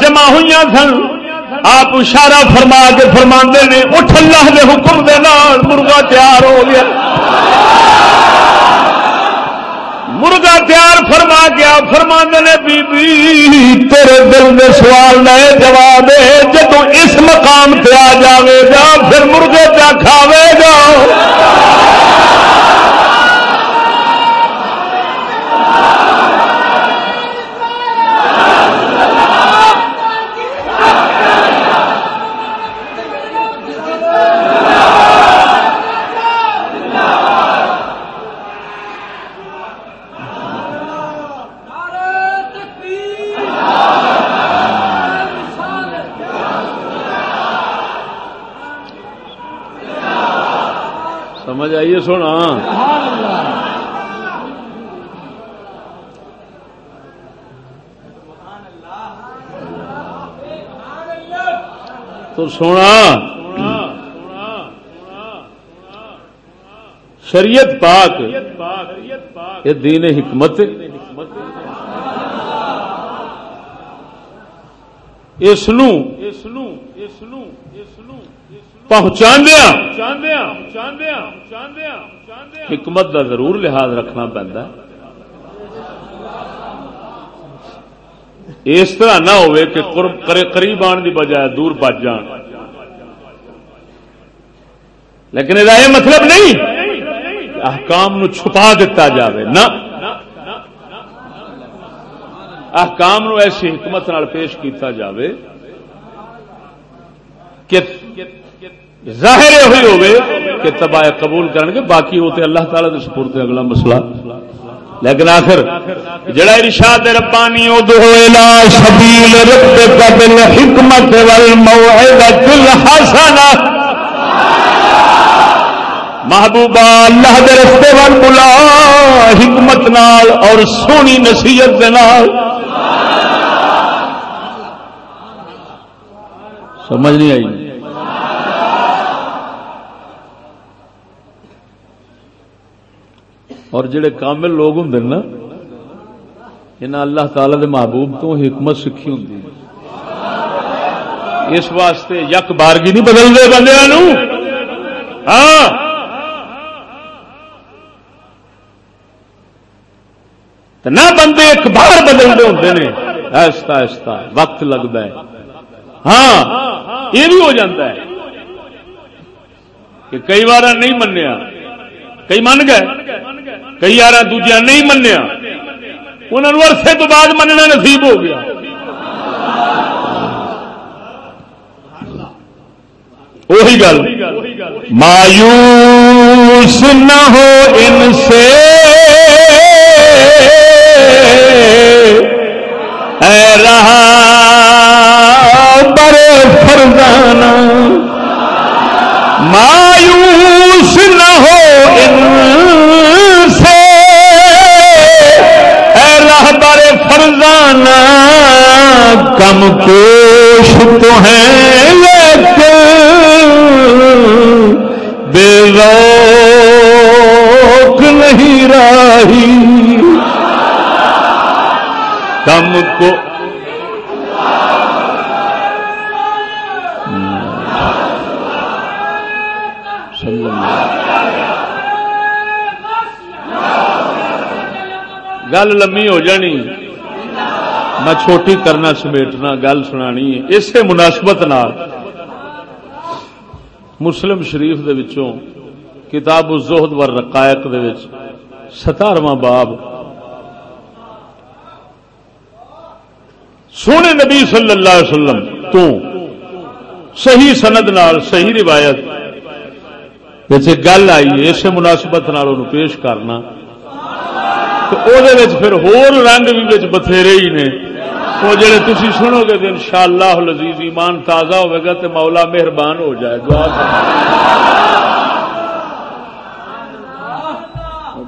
جمع ہوئی سن آپ اشارہ فرما کے فرما نے، اٹھ اللہ کے حکم دے نال مرغا تیار ہو گیا۔ مرغا تیار فرما گیا فرما نے بی بی تیرے دل میں سوال نئے جواب ہے جب اس مقام پہ آ جاوے گا، پھر مرغے پہ کھاوے گا؟ سمجھ آئیے سونا۔ تو سونا۔ شریعت پاک۔ یہ دین حکمت۔ اس پہنچا حکمت کا ضرور لحاظ رکھنا پہنتا اس طرح نہ ہو قریب آن کی بجائے دور بچ جان۔ لیکن یہ مطلب نہیں احکام نو چھپا دیتا جاوے نہ۔ احکام نو ایسی حکمت نال پیش کیتا جاوے کہ ظاہر ہوئی ہوئے کہ تباہ قبول کرن گے، باقی ہوتے اللہ تعالی دے سپرد اگلا مسئلہ۔ لیکن آخر، جڑا ارشاد ربانی ادعو الى سبیل ربک بالحکمت والموعظۃ الحسنہ۔ محبوبہ اللہ دے رستے وال بلا حکمت نال اور سونی نصیحت دے نال۔ سمجھ نہیں آئی۔ اور جڑے کامل لوگ ہوں نا انہیں اللہ تعالی دے محبوب تو حکمت سیکھی ہوں اس واسطے یک بارگی نہیں بدلتے بندے ہاں۔ نہ بندے ایک بار بدلتے ہوں نے ایستا ایستا۔ وقت لگتا ہے۔ ہاں۔ یہ بھی ہو جاتا ہے۔ کہ کئی بار نہیں منیا۔ کئی من گئے۔ کئی یار دوجیا نہیں منیا انہوں عرصے تو بعد مننا نصیب ہو گیا وہی گل مایوس نہ ہو ان سے اے رہا بڑے فرزانہ مایوس نہ ہو ان فرزانہ کم کوش تو ہیں لیکن بے روک نہیں رہی کم کو گل لمبی ہو جانی۔ میں چھوٹی کرنا سمیٹنا گل سنانی اسی مناسبت مسلم شریف دے وچوں کتاب الزہد و رقائق دے وچ ستارواں باب سونے نبی صلی اللہ علیہ وسلم تو صحیح سند نال صحیح روایت گل آئی اسے مناسبت پیش کرنا۔ پھر ہور رنگ بھی بتھیرے ہی نے وہ جڑے تھی سنو گے ان شاء اللہ لذیذ ایمان تازہ ہوئے گا تو مولا مہربان ہو جائے دعا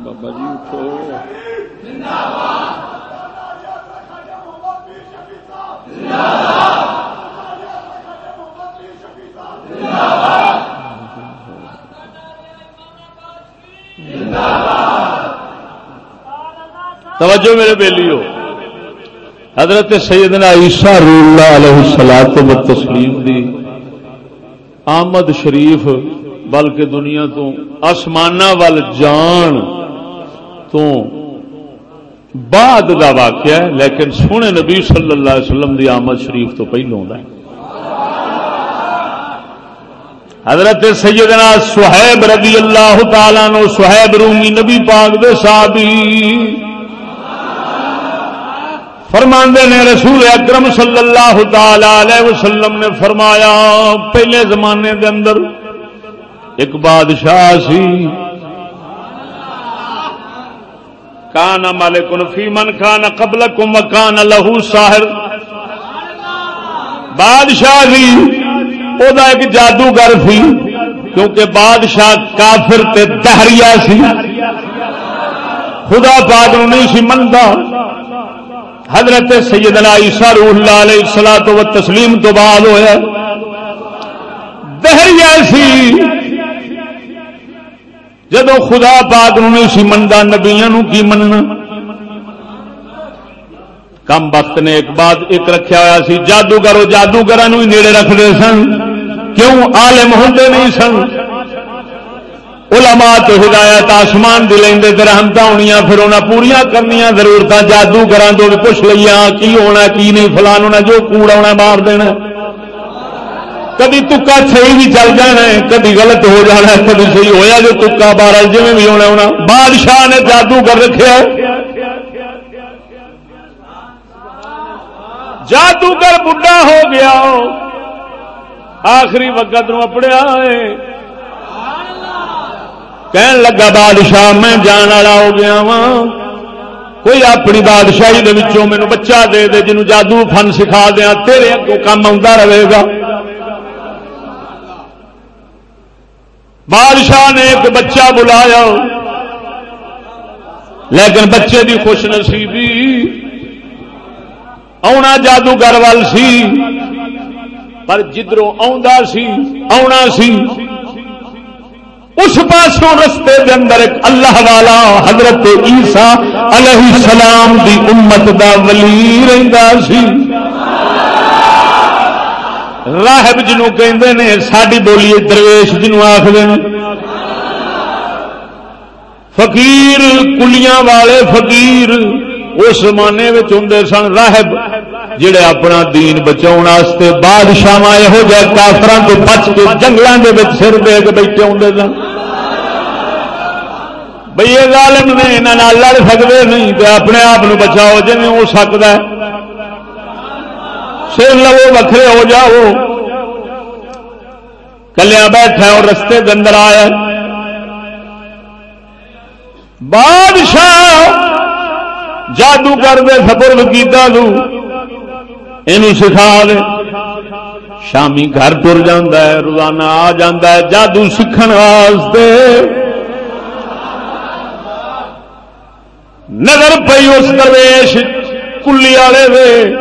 بابا جی اٹھو توجہ میرے بیلی ہو حضرت سیدنا عیسیٰ اللہ علیہ سلاد و تسلیم دی آمد شریف، بلکہ دنیا تو آسمان وال جان تو بعد دا واقعہ ہے، لیکن سونے نبی صلی اللہ علیہ وسلم دی آمد شریف تو پہلو ہے۔ حضرت سیدنا سہیب رضی اللہ تعالی نو سہیب رومی نبی پاک دے صحابی فرماندے نے رسول اکرم صلی اللہ تعالی وسلم نے فرمایا، پہلے زمانے دے اندر ایک بادشاہ سی۔ کان مالک فی من کان قبل کم کان لہو ساحر۔ بادشاہ سی، او دا ایک جادوگر سی، کیونکہ بادشاہ کافر تے دہریا سی۔ خدا پاک نہیں سی منتا حضرت سیدنا عیسیٰ روح اللہ علیہ سلا تو تسلیم تو بعد ہوا دہریا سی۔ جب خدا پاک نہیں سی منتا نبیا کی مننا؟ کم وقت نے ایک بات ایک رکھا ہوا سی جادوگر جادوگر نیڑے رکھتے سن۔ کیوں؟ آلم ہوتے نہیں سن۔ علماء تو ہدایت آسمان دی لیں رحمت ہونی پھر انہیں پوریا کرنی ضرورت جادو گھر تو پوچھ لیا کی ہونا، کی نہیں، فلان ہونا، جو کوڑ آنا مار دینا کدی تکا صحیح بھی چل جانا ہے، کدی غلط ہو جانا ہے، کدی صحیح ہویا جو تکا بارہ جی بھی ہونا ہونا بادشاہ نے جادو کر رکھا جادوگر بڈا ہو گیا۔ آخری وقت نو اپڑیا ہے۔ کہن لگا، بادشاہ، میں جان والا ہو گیا وا کوئی اپنی بادشاہی دے مینو بچہ دے دے، جنوں جادو فن سکھا دیا، تیرے اگوں کام آتا رہے گا۔ بادشاہ نے ایک بچہ بلایا، لیکن بچے کی خوش نصیبی۔ آنا جادوگر وال سی، پر جدروں آنا سی۔ اس پاسوں رستے دے اندر ایک اللہ والا حضرت عیسیٰ علیہ السلام دی امت دا ولی رہندا سی۔ راہب جنوں کہندے نے، ساڈی بولی درویش جنوں آکھدے نے۔ فقیر کلیاں والے فقیر اس زمانے ہوں سن راہب۔ جڑے اپنا دین بچاؤ بادشاہ یہو جہ کافران تو بچ کے جنگلوں کے سر دے کے بیٹھے ہوں سن۔ بھائی یہ ظالم نے یہاں لڑ سکتے نہیں تو اپنے آپ بچاؤ جی ہو سکتا ہے۔ سر لو وکھرے ہو جاؤ۔ کلیا بیٹھا اور رستے کے اندر آیا بادشاہ جادوگر دے سپرد کیتا یہ سکھا دے شامی گھر تر جا روزانہ آ جا جادو سیکھ واسطے۔ نظر پی اس درویش، کلی والے دے۔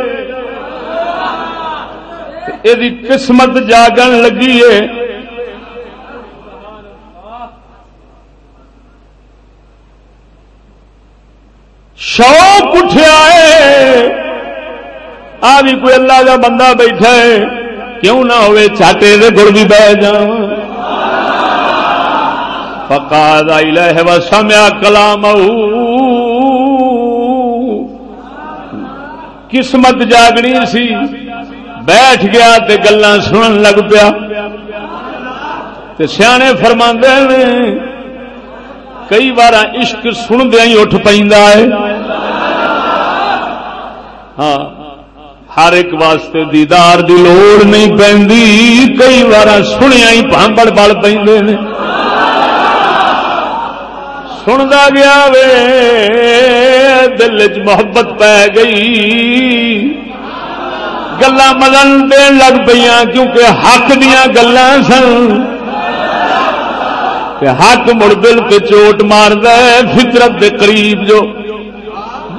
یہ قسمت جاگن لگی ہے۔ شوق اٹھیا ہے۔ آ بھی کوئی اللہ کا بندہ بیٹھا ہے، کیوں نہ ہوئے چاٹے دے گڑ بھی بہ جا فقاد الہ و سمیا کلام قسمت جاگنی سی۔ بیٹھ گیا تے گلا سنن لگ پیا۔ تے سیانے فرما نے، کئی بار عشق سندیا ہی اٹھ پہ ہاں۔ ہر ایک واسطے دیدار دی لوڑ نہیں پی کئی بار سنیا ہی پانبڑ بڑ پہ سنتا گیا وے، دل چ محبت پی گئی۔ گلا مدن دن لگ پہ کیونکہ حق دیا گلا سن۔ ہاتھ مڑ دل کے چوٹ مار فطرت دے قریب جو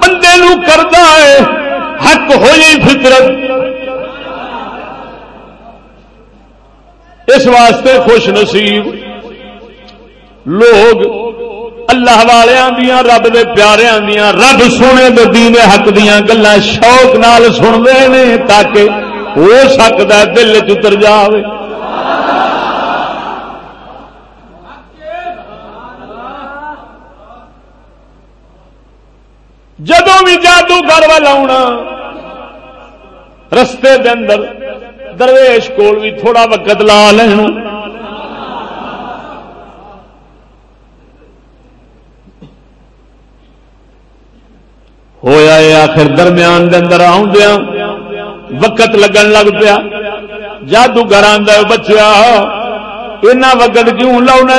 بندے نو کردا ہے۔ حق ہوئی جی فطرت۔ اس واسطے خوش نصیب۔ لوگ اللہ والوں رب دے پیاریاں دیا رب سونے دے دین حق دیا گلا شوق نال رہے ہیں تاکہ ہو سکتا دل چتر جائے جدو بھی جادو گھر والا آنا رستے دے اندر درویش کول بھی تھوڑا وقت لا لینا۔ ہویا آخر درمیان دے اندر آدیا وقت لگن لگ پیا۔ جادو گھر آدھا بچیا، اینا وقت کیوں لاؤنا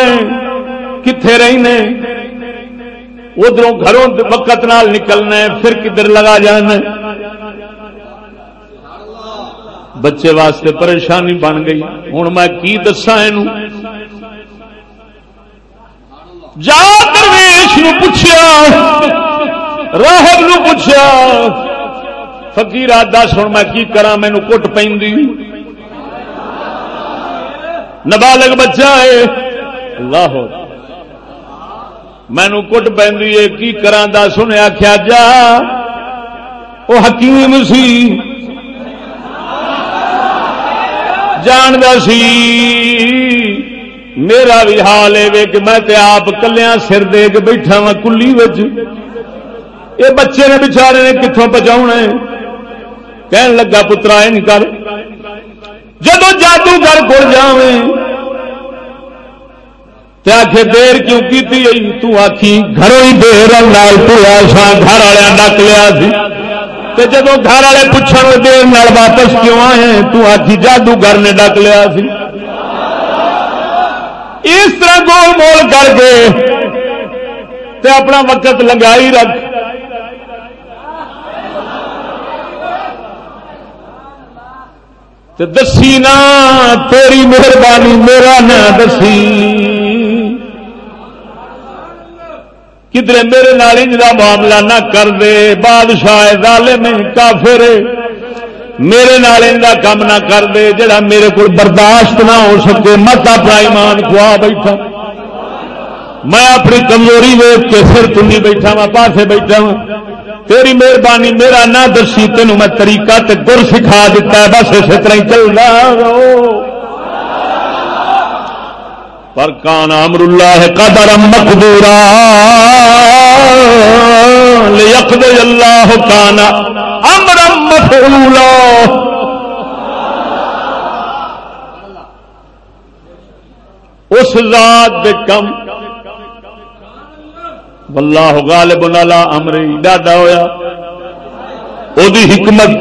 کتنے رہنے ادھر گھروں وقت نال نکلنا ہے پھر کدھر لگا جانا بچے واسطے پریشانی بن گئی۔ ہوں میں کی دسا جا درویش نو پوچھا راہب نو پوچھا فکیر دس ہوں میں کی کرا مینو کٹ پی نبالغ بچہ ہے۔ اللہ مینو کٹ پی کی کرا سنے آخیا جا وہ حکیم سی۔ جاند سی۔ میرا بھی حال ہے کہ میں تے آپ کلیا سر دے کے بیٹھا وا کلی یہ بچے نے بچارے نے کتوں پہنچا کہن لگا، پترا نہیں کر۔ جدو جادوگر کو آخ دیر کیوں کی تھی گھروں ہی دیر نال سا گھر والے ڈک لیا سی۔ جب گھر والے پوچھنے دیر نال واپس کیوں آئے؟ تو آخی جادوگر نے ڈک لیا سی۔ اس طرح گول مول کر کے تے اپنا وقت لگائی رکھ۔ دسی نا، تیری مہربانی میرا نہ دسی۔ کدھر میرے نال کا معاملہ نہ کر دے، بادشاہ ظالم کافر میرے نال کا کام نہ کر دے، جڑا میرے کو برداشت نہ ہو سکے، مت اپنا ایمان کھوا بیٹھا۔ میں اپنی کمزوری ویچ کے سر تھی بیٹھا وا پاسے بیٹھا وا تیری مہربانی میرا نہ درسی تین میں طریقہ تے گر سکھا دیتا ہے، بس اسی طرح چل رہا پر کان امر اللہ قدر مقدورا لیقضی اللہ کان امر مفعولا اس ذات دے کم واللہ غالب نالا امری ڈاڈا ہویا۔ او دی حکمت۔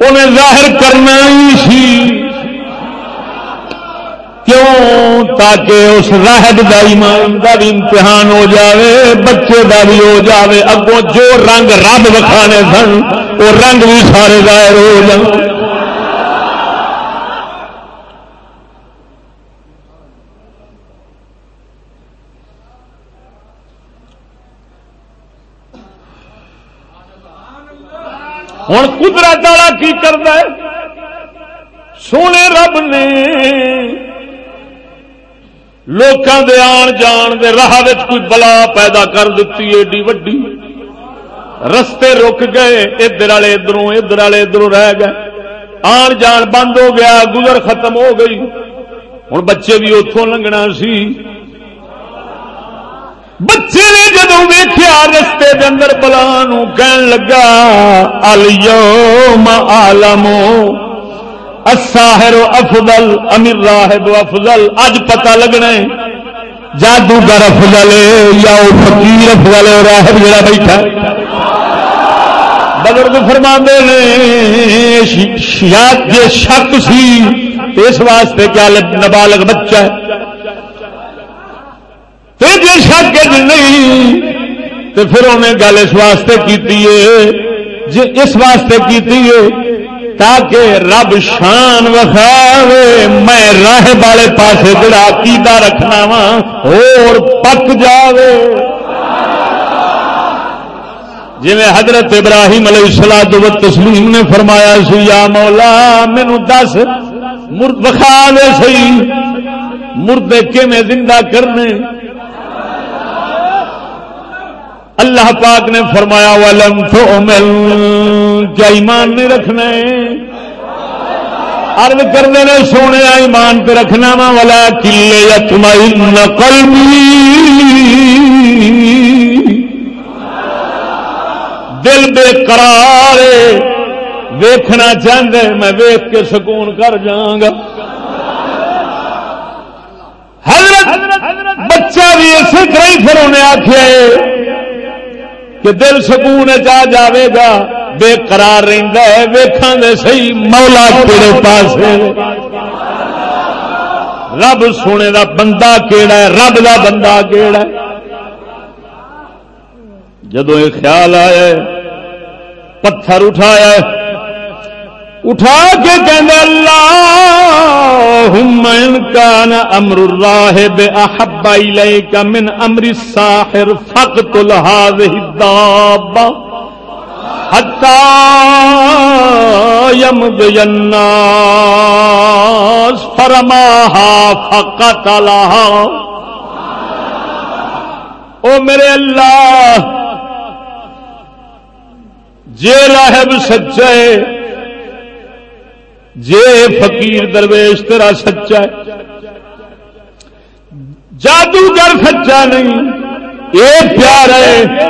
انہیں ظاہر کرنا ہی سی کیوں تاکہ اس راہب کا ایمان کا بھی امتحان ہو جاوے، بچے کا بھی ہو جاوے۔ اگوں جو رنگ رب وکھانے سن، وہ رنگ بھی سارے ظاہر ہو جائے ہوں قدرت والا کی کرتا ہے؟ سونے رب نے لوکاں دے آن جان دے راہ کوئی بلا پیدا کر دیتی ایڈی وڈی۔ رستے رک گئے، ادھر والے ادھروں، ادھر والے ادھر رہ گئے۔ آن جان بند ہو گیا، گزر ختم ہو گئی۔ ہوں بچے بھی اتوں لنگنا سی۔ بچے نے جدو ویخیا رستے کے اندر بلا کہن لگا الم آلمو الساحر افضل، امیر راہب افضل، اج پتہ لگنا جادوگر افضل یا وہ فقیر افضل راہب جڑا بیٹھا بزرگ فرما نے شک سی، اس واسطے کیا نابالغ بچہ ہے۔ جی شک نہیں تو پھر انہیں گل اس واسطے کی جی اس واسطے کی تاکہ رب شان وکھاوے، میں راہ والے پاس جڑا عقیدہ رکھنا وا اور پک جاوے۔ جی حضرت ابراہیم علیہ السلام و تسلیم نے فرمایا سی، یا مولا مینو دس، مرد وکھا دے سی۔ مردے کیویں زندہ کرنے؟ اللہ پاک نے فرمایا، ولم تو مل کیا ایمان نہیں رکھنا ارد کرنے نے سونے ایمان پہ رکھنا وا والا کلے یا قلبی دل بے قرار ویکھنا چاہتے میں ویخ کے سکون کر جاگا حضرت بچہ بھی اسی طرح ہی پھر انہیں آخیا کہ دل سکون چاہ جاوے گا، بے قرار رہندا ہے ویکھان دے صحیح مولا کیڑے پاسے۔ رب سونے دا بندہ کیڑا ہے، رب دا بندہ کیڑا ہے۔ جدو یہ خیال آیا پتھر اٹھایا اٹھا کے کہنے اللہ کان امر الراہب احب الیک من امر الساحر فقتل هذه الدابة حتى يمضي الناس فرماها فقتلها. او میرے اللہ جے راہب سچے جے فقیر درویش تیرا سچا ہے۔ جادوگر سچا نہیں یہ پیار ہے،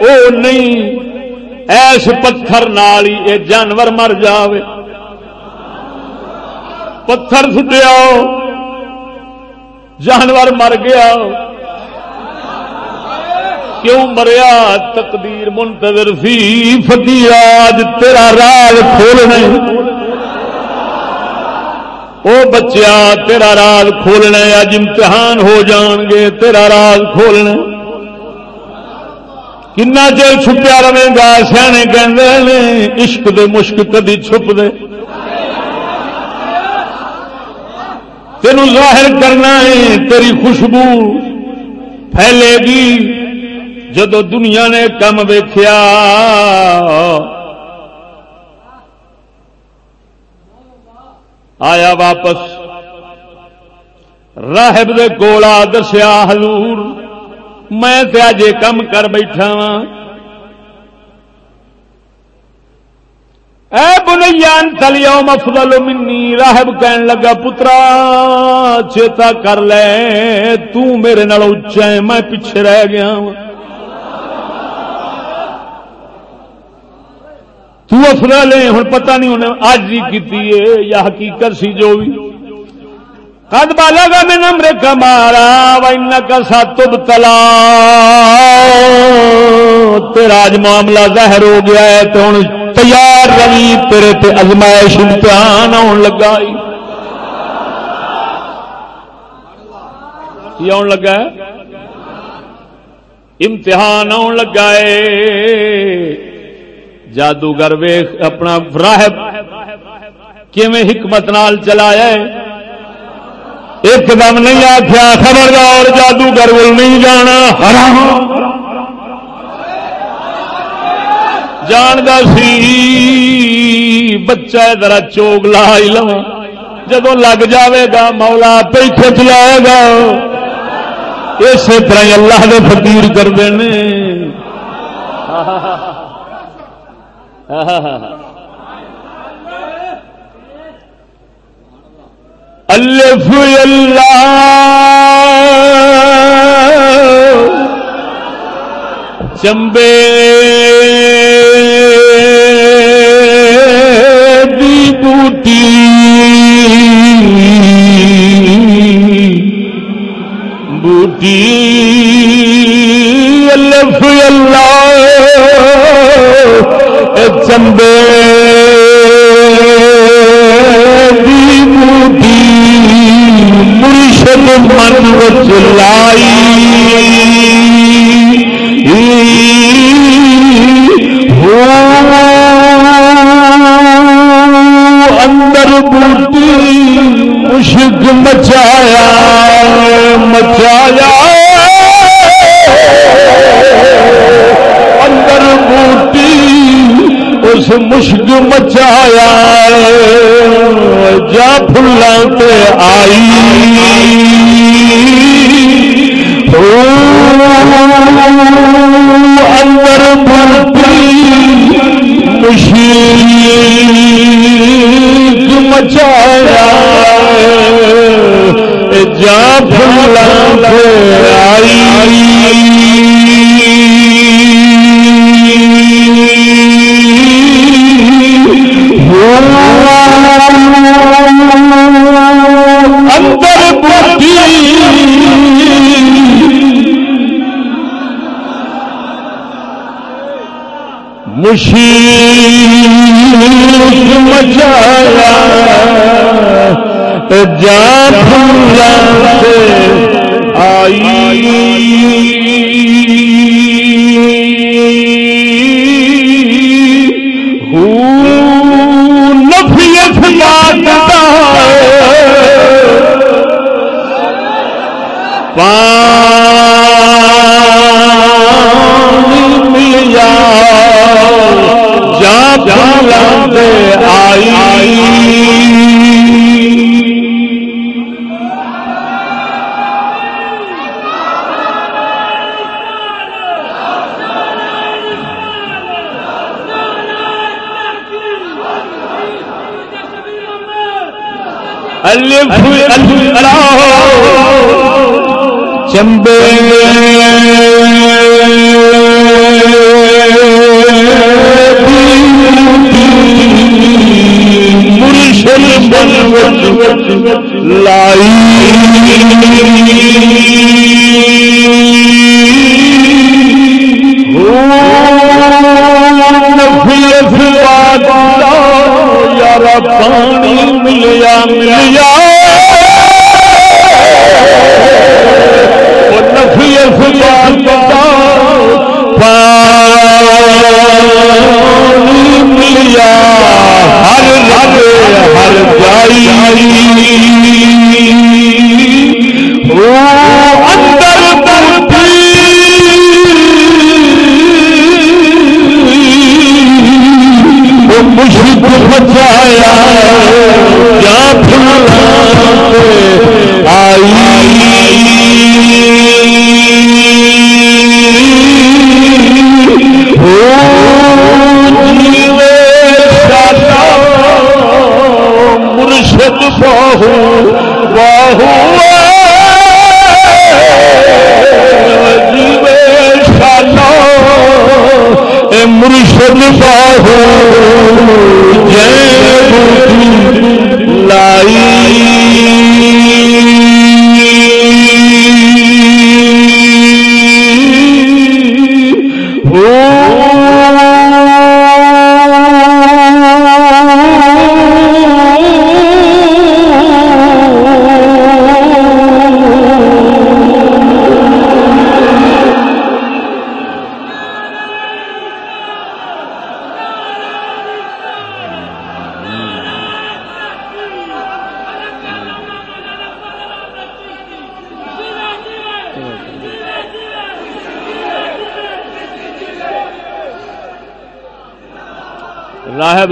او نہیں۔ ایس پتھر نال ہی یہ جانور مر جاوے۔ پتھر سٹیا جانور مر گیا کیوں مریا؟ تقدیر منتظر سی، فقیر آج تیرا راز کھولنا او بچیا، تیرا راز کھولنا اج امتحان ہو جان گے، تیرا راز کھولنا کنا چر چھپیا رہے گا، سیانے کہ عشق دے مشک کدی چھپ دے۔ تین ظاہر کرنا ہے، تیری خوشبو پھیلے گی۔ جدو دنیا نے کم ویخیا آیا واپس۔ راہب دے کولا دسیا، حضور، میں اجے کم کر بیٹھا وا اے بنیان تلیو مفضل منی۔ راہب کہن لگا، پترا، چیتا کر لے، تو میرے نال اچا ہے، میں پیچھے رہ گیا ہوں تو افضل ہے ہوں پتہ نہیں انہیں آج ہی کی یا حقیقت سی جو بھی۔ قد بالا گا میں نمر کمارا وائن کا سات تلا تیرا آج معاملہ ظاہر ہو گیا ہے تو ہوں تیار رہی، تیرے تے ازمائش امتحان آن لگا کی آن لگا ہے؟ امتحان آن لگا ہے۔ جادوگر ویخ اپنا راہب کیویں حکمت نال چلایا ایک دم نہیں آخیا خبردار، جادوگر ول نہیں جانا۔ حرام۔ جاندا سی، بچہ ذرا چوگ لا لو جدو لگ جاوے گا، مولا پہ کھچ لائے گا۔ اسی طرح اللہ دے فقیر کرتے ہیں [laughs] الف اللہ چمبے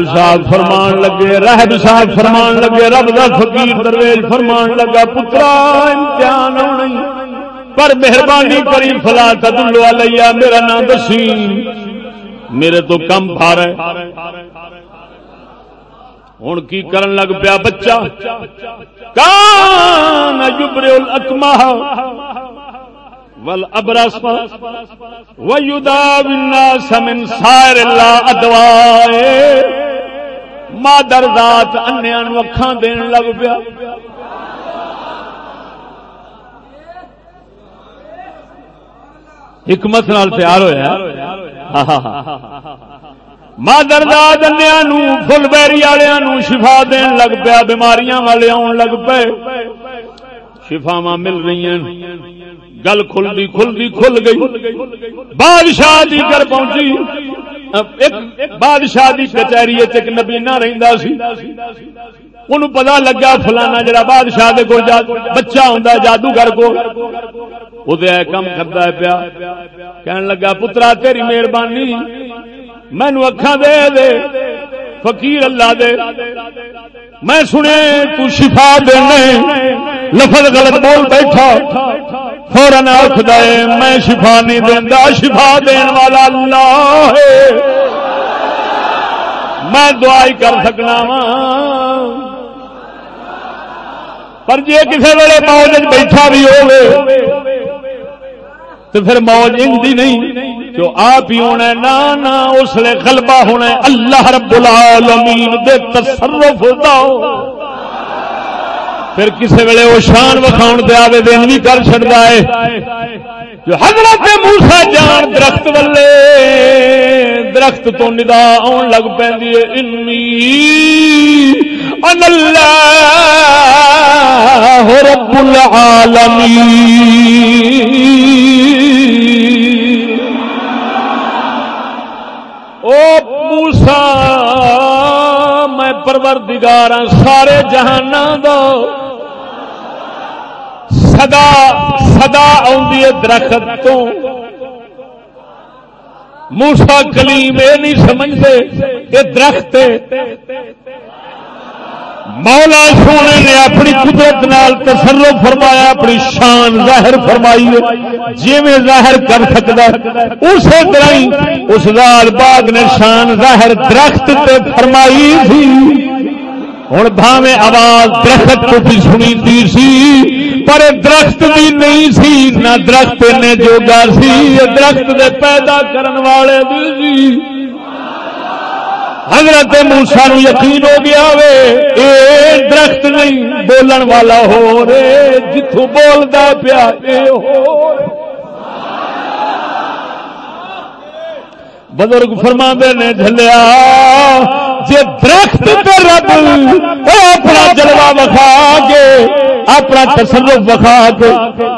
صاحب فرمان لگے راہب صاحب فرمان لگے، رب دا فقیر درویش فرمان لگا، پترا، امتحان پر مہربانی کری، فلا تدلو علیہ، میرا نام دسی میرے تو کم پا رہے ہوں کی کرن لگ پیا بچہ؟ کان جبر الاکمہ ول ابرس ویدا من سائر اللہ ادوائے۔ مادر ذات انیا اکھان دین لگ پیا۔ حکمت نال پیار ہوا مادر داد انیا فل بیری والوں شفا دین لگ پیا، بیماریاں والے آن لگ پے۔ شفاوا مل رہی ہیں گل کھل دی کھل دی کھل گئی۔ بادشاہ دی کر پہنچی۔ بادشاہ دی کچہری ایک نبی نہ رہندا سی ان پتا لگا فلانا جڑا بادشاہ دے کو بچہ ہوں جادوگر کو او وہ کم کرتا ہے پیا، کہن لگا، پترا، تیری مہربانی مینو اکھا دے دے۔ فقیر اللہ دے۔ میں سنے تو شفا دینے، لفظ غلط بول بیٹھا۔ فورن آخ دے میں شفا نہیں دینا شفا دین والا اللہ ہے میں دعائی کر سکنا وا پر جی کسی ویلے موج بیٹھا بھی ہو تو پھر موج انجی نہیں جو آپ ہی ہونا نہ اس لیے غلبہ ہونا اللہ رب العالمین دے تصرف ہوتا ہو پھر کسی ویلے وہ شان وکھاؤ دے آوے دن بھی ہاں کر چڑتا ہے۔ جو حضرت موسا جان درخت والے درخت تو ندا آن لگ پی رب العالمین۔ او موسا میں پروردگار ہاں سارے جہان دو سدا سدا آدھی درخت تو۔ موسا کلیم یہ نہیں سمجھتے یہ درخت مولا سونے نے اپنی قدرت نال تصرف فرمایا، اپنی شان ظاہر فرمائی جی میں ظاہر کر سکتا اسی طرح اس لال باغ نے شان ظاہر درخت تے فرمائی تھی۔ ہوں بھاوے آواز درخت کو بھی سنی سی، پر درخت بھی نہیں سی، نہ درخت نے جوگا سی درخت دے پیدا کرن والے سی۔ حضرت موسا نو یقین ہو گیا وے، اے درخت نہیں، بولن والا ہو رے جتوں بولتا پیا ہو بزرگ فرما نے جلیا جے درخت تے رب اپنا جلوہ وکھا کے، اپنا تصرف وکھا کے،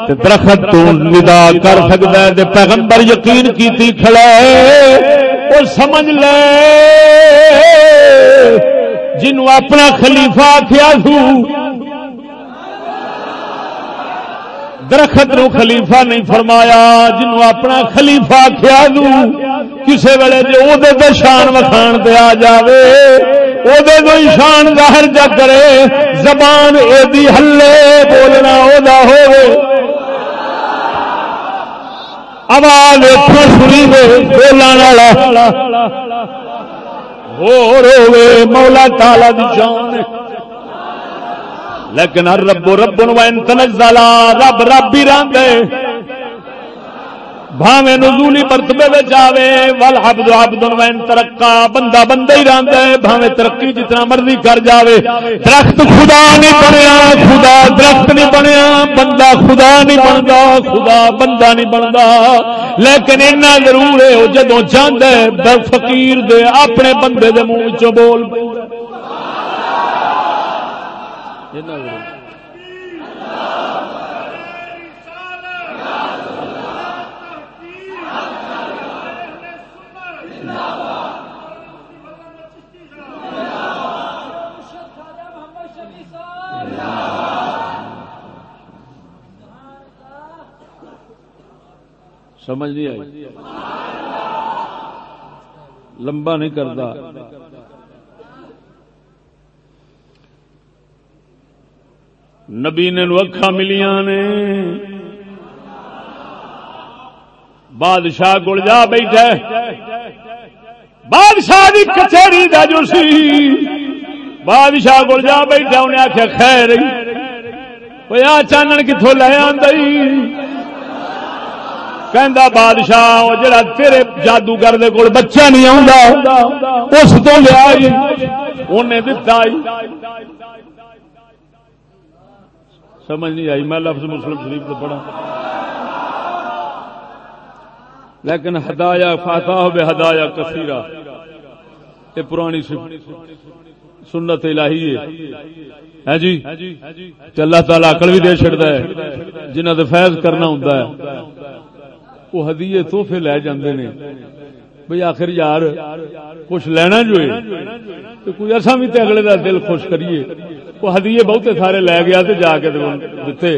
تے درخت تو ندا کر سکدا ہے، تے پیغمبر یقین کیتی کھڑا ہے، او سمجھ لے۔ جنوں اپنا خلیفہ کیا سو درخت نو خلیفہ نہیں فرمایا جنو اپنا خلیفہ آخیا کسی ویلے جی وہ شان وکھان دے آ جائے وہ شان ظاہر جا کرے، زبان ایدی ہلے بولنا وہ ہو آواز سنی دے بولنے والا۔ ہو مولا تالا دی جان لیکن ہر ربو رب تنزلا رب رب ہی رہے بھاوے نزولی مرتبے میں جاوے ول حبد عبد وین ترقا بندہ بندہ ہی رہندا ہے بھاوے ترقی جتنا مرضی کر جاوے۔ درخت خدا نہیں بنیا، خدا درخت نہیں بنیا، بندہ خدا نہیں بندا، خدا بندہ نہیں بندا۔ لیکن اتنا ضرور ہے، وہ جدوں چاہندا ہے فقیر دے، اپنے بندے دے منہ وچوں بول سمجھ نہیں آئی لمبا نہیں کرتا نبی نے اکھا ملیاں نے. بادشاہ گل جا بیٹھا بادشاہ کی کچہری دا جو سی. بادشاہ گل جا بیٹھا انہیں آخیا خیر آ چانن کتوں لے آئی کہ بادشاہ جڑا تیرے جادوگر دے کول بچہ نہیں آ اس تو لیا انہیں دتا سمجھ نہیں آئی۔ میں لفظ مسلم شریف تو پڑھا لیکن ہدایا فاتا بے ہدایا کثیرا یہ پرانی سنت الہی ہے۔ ہاں جی؟ اللہ تعالی اکل بھی دے چڑتا ہے۔ جنہ فیض کرنا ہوں وہ ہدیے توحفے لے جاندے نے۔ بھئی آخر یار کچھ لینا جو ہے، تو کوئی ایسا بھی تے اگلے دا دل خوش کریے۔ وہ ہدیے بہتے سارے لے گیا تے جا کے دیتے۔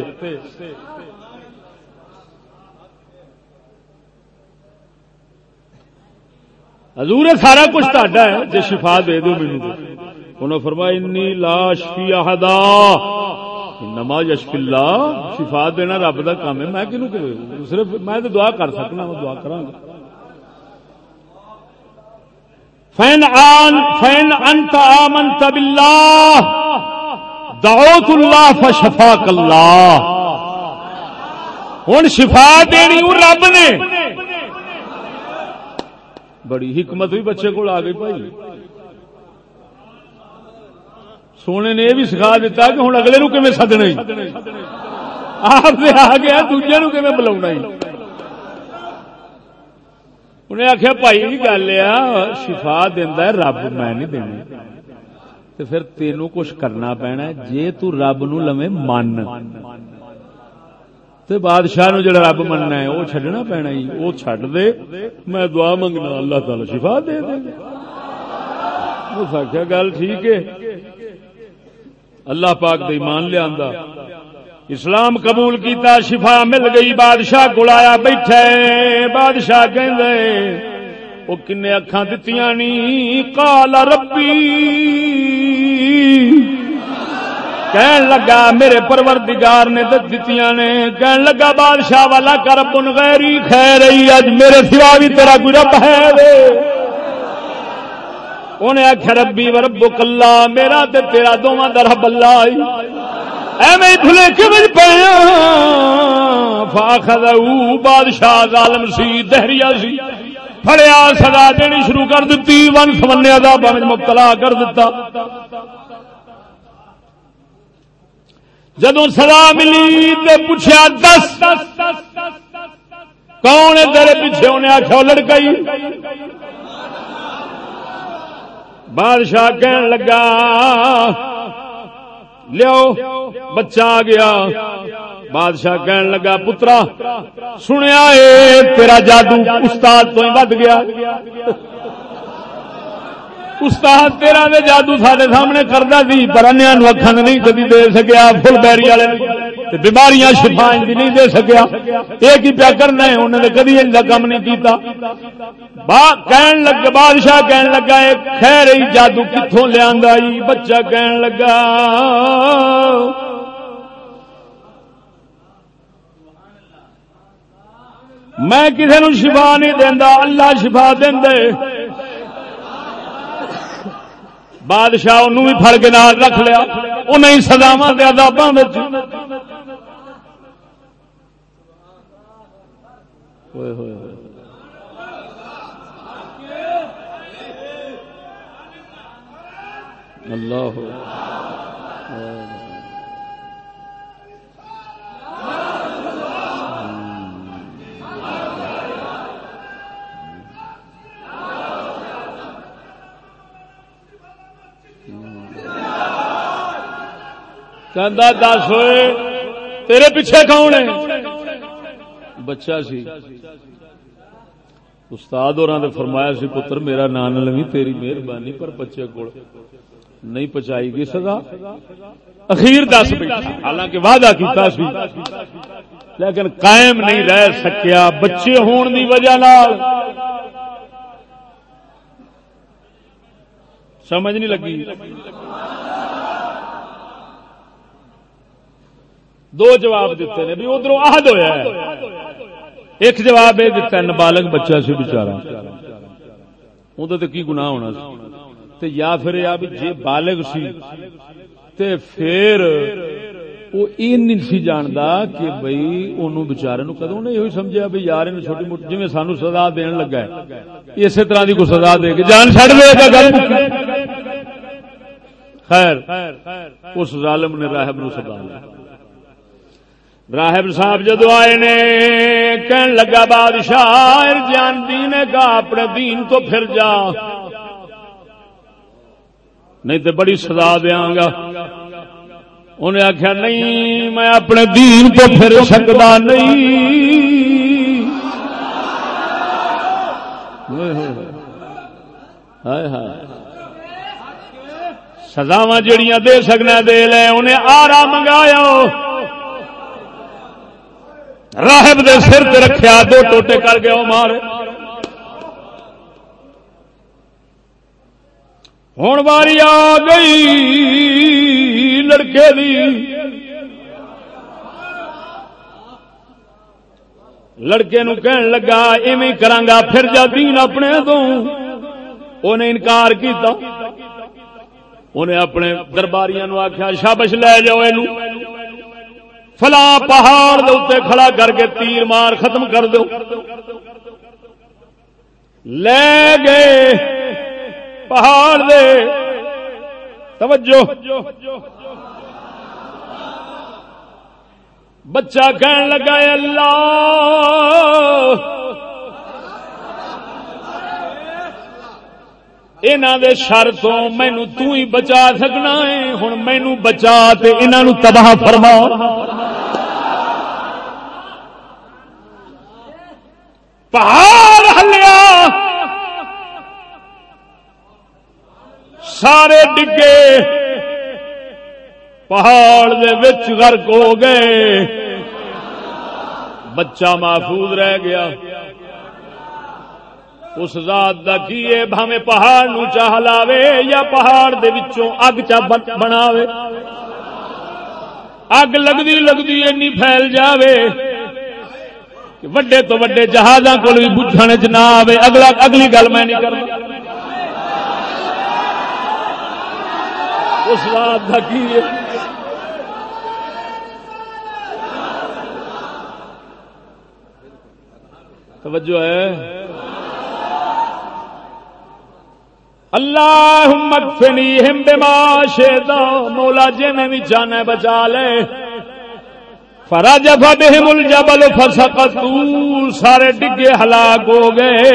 حضور، سارا کچھ ٹاڈا ہے جی شفا دے دو مینو انہوں فرمایا، انی لا شفی احدا۔ نما یشف اللہ۔ شفا دینا رب دا کام ہے۔ میں کنو صرف میں تو دعا کر سکنا، میں دعا کراں گا۔ فین آن فین انت آمنت باللہ دعوت اللہ فشفاک اللہ ہوں شفا دینی رب نے۔ بڑی حکمت بھی بچے کو آ گئی بھائی۔ سونے نے یہ بھی سکھا دیتا کہ ہوں اگلے نو کم سدنا آپ آ گیا دوجے نو کم بلا انہیں آخیا بھائی گل آ شفا دینا رب میں نہیں دینا تو پھر تینوں کچھ کرنا پینا جے تو رب نو لوے من تے بادشاہ نو جڑا رب مننا ہے وہ چڈنا پینا ہی وہ چڈ دے میں دعا منگنا اللہ تعالی شفا دے دے اس آخیا گل ٹھیک ہے اللہ پاک دے ایمان لیا اسلام قبول کیتا، شفا مل گئی، بادشاہ گلایا بیٹھے۔ بادشاہ کہ وہ کن اکھان دتیاں نی؟ کال ربی. کہن لگا، میرے پروردگار نے دتیاں نے۔ کہن لگا، بادشاہ والا کر بن غیری۔ خیر اج میرے سوا بھی تیرا کوئی رب ہے انہیں آخیا ربی و ربو کلا میرا تے تیرا دونوں در رب اللہ ایویں بھلے کمج پہ فاخذ بادشاہ ظالم سی، دہریا سی۔ فڑیا سزا دینی شروع کر دیتی ون سمنیا کا مبتلا کر دیتا جدو سزا ملی تو پوچھا دس۔ کون تیرے پیچھے؟ انہیں آخیا لڑکائی بادشاہ کہن لگا لیو بچہ آ گیا۔ بادشاہ کہن لگا، پترا، سنیا اے، تیرا جادو استاد تو ہی ود گیا۔ استاد تیرا دے جادو سارے سامنے کرتا سی، پر انیا نو اکھن نہیں کدی دے سکیا فل بیری والے بیماریاں شفا نہیں دے سکیا۔ یہ کی پیا کرنا ہے؟ انہوں نے کدی ان کا کام نہیں کیتا۔ کہن لگ، بادشاہ کہن لگا خیر ہی جادو کتوں لیا بچہ کہن لگا میں کسی نو شفا نہیں دینا اللہ شفا دے بادشاہ ان بھی فل کے نال رکھ لیا انہیں سزاوا کے آدابوں اللہ دس ہوئے تیرے پیچھے کون ہے بچہ سی استاد اور فرمایا سی پتر میرا نان لوی تیری مہربانی پر بچے کو نہیں پچائی گی سزا اخیر دس حالانکہ وعدہ کیتا سی لیکن قائم نہیں رہ سکیا بچے ہون دی وجہ نال سمجھ نہیں لگی دو جواب دیتے ہیں بھی ادھر عہد ہوا ہے۔ ایک جواب یہ دیتا ہے نابالغ بچہ سی بچارا وہ کی گناہ ہونا سی؟ تے یا پھر یا بھی جی بالغ سی، تے پھر وہ یہ نہیں سی جانتا کہ بھائی انہوں بچارے نو کدو نے یہ سمجھا بھی یار ان چھوٹی موٹی جی سانو سزا دین لگا ہے۔ اسی طرح کی کوئی سزا دے کے جان چڑ دے گا گل۔ خیر، اس ظالم نے راہب نو سزا لیا راہب صاحب جدو آئے نے، کہن لگا بادشاہ جان دین کا اپنے دین تو پھر جا۔ نہیں تو بڑی سزا دیا گا۔ انہیں آخیا نہیں، میں اپنے دین تو پھر سکتا نہیں۔ سزاوا جڑیاں دے سکنا، دے لے، انہیں آرا منگایا راہب دے سر تے رکھیا، دو ٹوٹے کر گیا مار۔ ہوں باری آ گئی لڑکے دی۔ لڑکے نو کہن لگا، ایویں کرانگا، پھر جا دین اپنے تو انہیں انکار کیتا۔ انہیں اپنے درباریاں نو آخیا شابش لے جاؤ یہ فلا پہاڑ دے کھڑا کر کے تیر مار ختم کر دو۔ لے گئے پہاڑ دے۔ توجہ۔ بچہ کہن لگا اللہ دے شر تو مینو ہی بچا سکنا ہے ہوں مینو بچا انہوں تباہ فرما پہاڑ ہلیا سارے ڈگے پہاڑ دے وچ غرق ہو گئے بچہ محفوظ رہ گیا اس ذات دا کیے بھاویں پہاڑ نو چاہ لاوے یا پہاڑ دے وچوں اگ چا بناوے؟ اگ لگدی لگدی اینی پھیل جاوے۔ کہ وڈے تو وڈے جہازاں کول بھی بجھن چ نہ آوے۔ اگلا اگلی گل میں نہیں کرنا۔ اس ذات دا کیے توجہ ہے۔ اللہ مکفنی ہم بما شیدا مولا جی میں بھی جانا بچا لے۔ فراج بہم الجبل فسقطوا سارے ڈگے ہلاک ہو گئے۔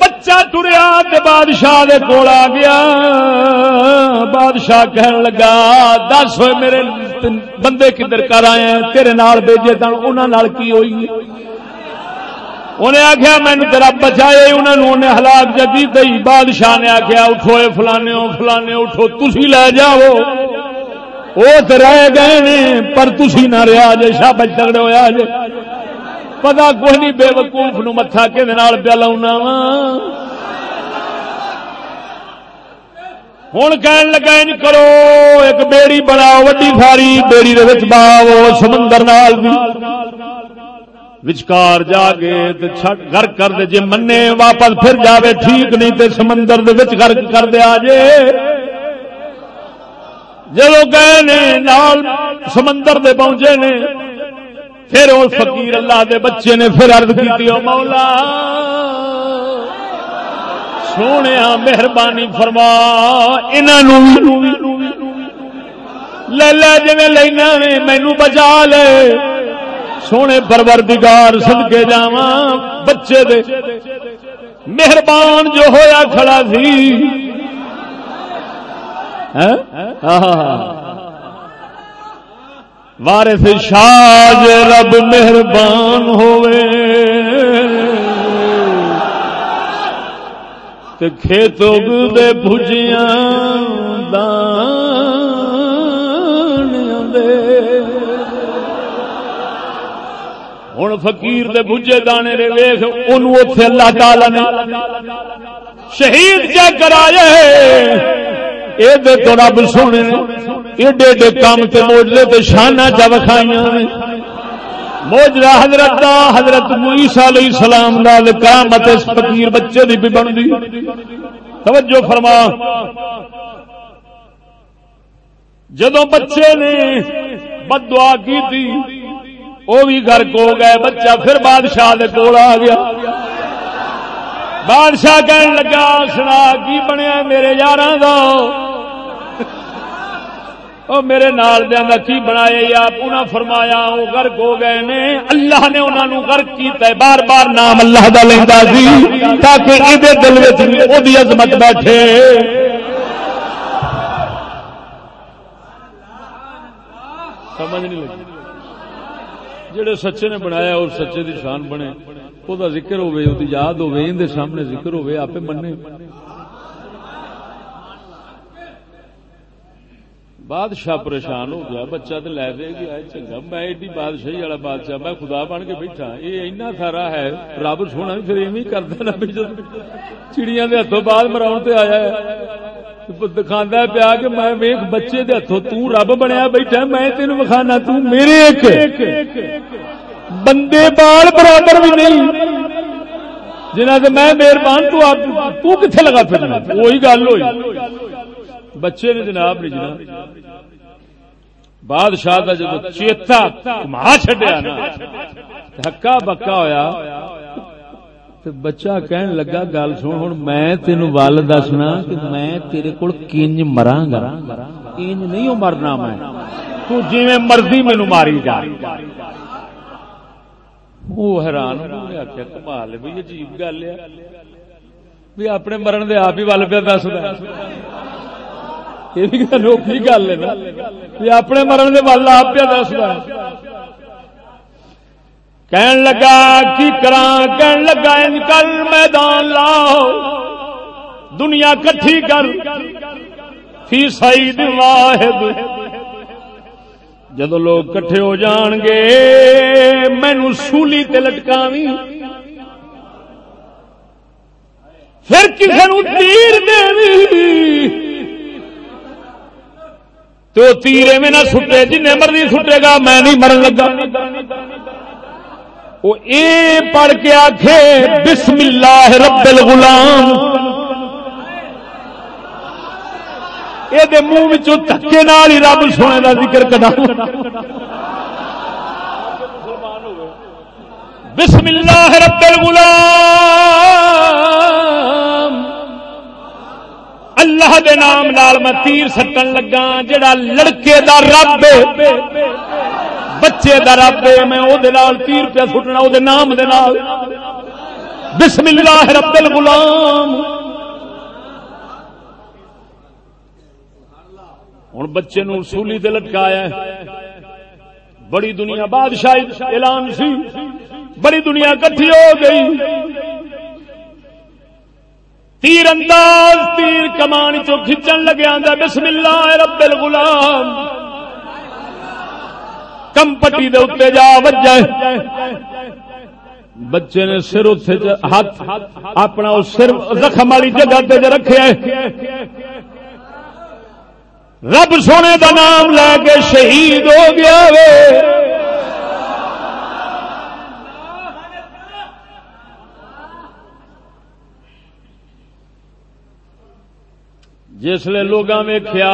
بچہ ٹریا بادشاہ دے کول آ گیا۔ بادشاہ کہن لگا، دس ہوئے میرے بندے کدھر کر آئے تیرے نال بھیجے تن انہوں کی ہوئی انہیں آخیا مینو تیرا بچائے انہوں نے ہلاک جگی دئی بادشاہ نے آخیا اٹھو اے فلانے فلانے اٹھو تھی لے جاؤ۔ وہ تو رہ گئے نے، پر تھی نہ رہا جی شاب تگڑے ہوا جی پتا کوئی نہیں بے وقوف نو متھا کہ پیا لاؤنا وا۔ ہوں کہن لگا ان کرو، ایک بیڑی بناؤ، وڈی ساری بیڑی باؤ سمندر نال وچکار جا کے گھر کر دے، جے منے واپس پھر جاوے، ٹھیک نہیں تے سمندر دے وچ گھر کر دے آجے۔ جدو گئے نے نال سمندر دے پہنچے نے، پھر وہ فقیر اللہ دے بچے نے پھر ارد کی مولا سونے مہربانی فرما لے لے جی لینا مینو بچا لے۔ سونے پرور دگار سد کے بچے دے۔ مہربان جو ہویا کھڑا سی۔ ہاں؟ وارث شاج رب مہربان ہوئے کھیت دے بھجیاں دان فقیر دے بھجے دانے رے ویخ ان اللہ تعالی نے شہید کیا کرائے تو رب سونے ایڈے ایڈے کام تے موجلے تے شانہ چا وکھائیاں موجرا حضرت دا، حضرت عیسیٰ علیہ السلام دا کرامت اس فقیر بچے دی بھی بن دی توجہ فرما۔ جدو بچے نے بد دعا کی تھی وہ بھی گھر کو گئے، بچہ پھر بادشاہ دے کول آ گیا۔ بادشاہ کہن لگا، سنا کی بنیا میرے یار میرے نال دیا کی بنایا یا پونا فرمایا، وہ گرک ہو گئے نے۔ اللہ نے انہوں گرک کیتا ہے۔ بار بار نام اللہ دا لینا سی، تاکہ یہ دل میں عظمت بیٹھے۔ سمجھ نہیں لگی۔ جڑے سچے نے بنایا اور سچے دی شان بنے وہ ذکر ہوے وہ یاد ہوے ان دے سامنے ذکر ہوے آپ منے بادشاہ پریشان ہو گیا، بچہ تو لے دے گیا چنگا، میں ایڈی بادشاہی والا بادشاہ، میں خدا بن کے بیٹھا یہ اینا سارا ہے، رب سونا بھی پھر ایویں کرتا نا چڑیاں دے ہاتھوں بعد مراؤن تے آیا ہے۔ دکھانا پیا کہ میں ویخ بچے دے ہاتھوں تو رب بنیا بیٹھا میں تین وکھانا، تو میرے ایک۔ بندے بال برابر بھی نہیں۔ جنہ سے میں مہربان، تو آپ تو کتنے لگا پھرنا؟ وہی گل ہوئی۔ بچے نے جناب نہیں جناب۔ بادشاہ کا جب چیتا کما چڈیا نا ہکا بکا ہوا بچہ کہن لگا گل سن ہوں میں تین ول دسنا کہ میں تیرے کول کنج مرا گا کنج نہیں مرنا میں تو جی مرضی مینو ماری جا وہ حیران آخیا کمال بھی عجیب گل ہے بھی اپنے مرن دے آپ ہی ول پہ دس یہ بھی انوکھی گل ہے نا یہ اپنے مرن کے ول آپ پہ دس کہن لگا، کی کرا کہن لگا، ان کل میدان لاؤ۔ دنیا کٹھی کر۔ فی سعید واحد۔ جدو لوگ کٹھے ہو جان گے مینو سولی تے لٹکاوی پھر کسی نو تیر دے تو تیرے میں نہ سٹے جن مرضی سٹے گا، میں نہیں مرن لگا۔ وہ اے پڑھ کے آخے بسم اللہ رب الغلام۔ یہ منہ تھکے نال ہی رب سونے کا ذکر کرنا۔ بسم اللہ رب الغلام۔ اللہ دے نام نال میں تیر سٹن لگا، جڑا لڑکے دا رب۔ بچے دا رب میں وہ تیر پہ سٹنا وہ نام دے نال۔ بسم اللہ رب الغلام۔ ہوں بچے نو سولی تے لٹکایا بڑی دنیا بادشاہ اعلان سی۔ بڑی دنیا کٹھی ہو گئی۔ تیر انداز تیر کمان چو کھچن لگیا بسم اللہ رب الغلام۔ کم پٹی دے اتنے جا وجہ بچے نے سر ہاتھ اپنا سر زخم والی جگہ تے رکھے رب سونے دا نام لے کے شہید ہو گیا وے۔ جسے لوگ ویخیا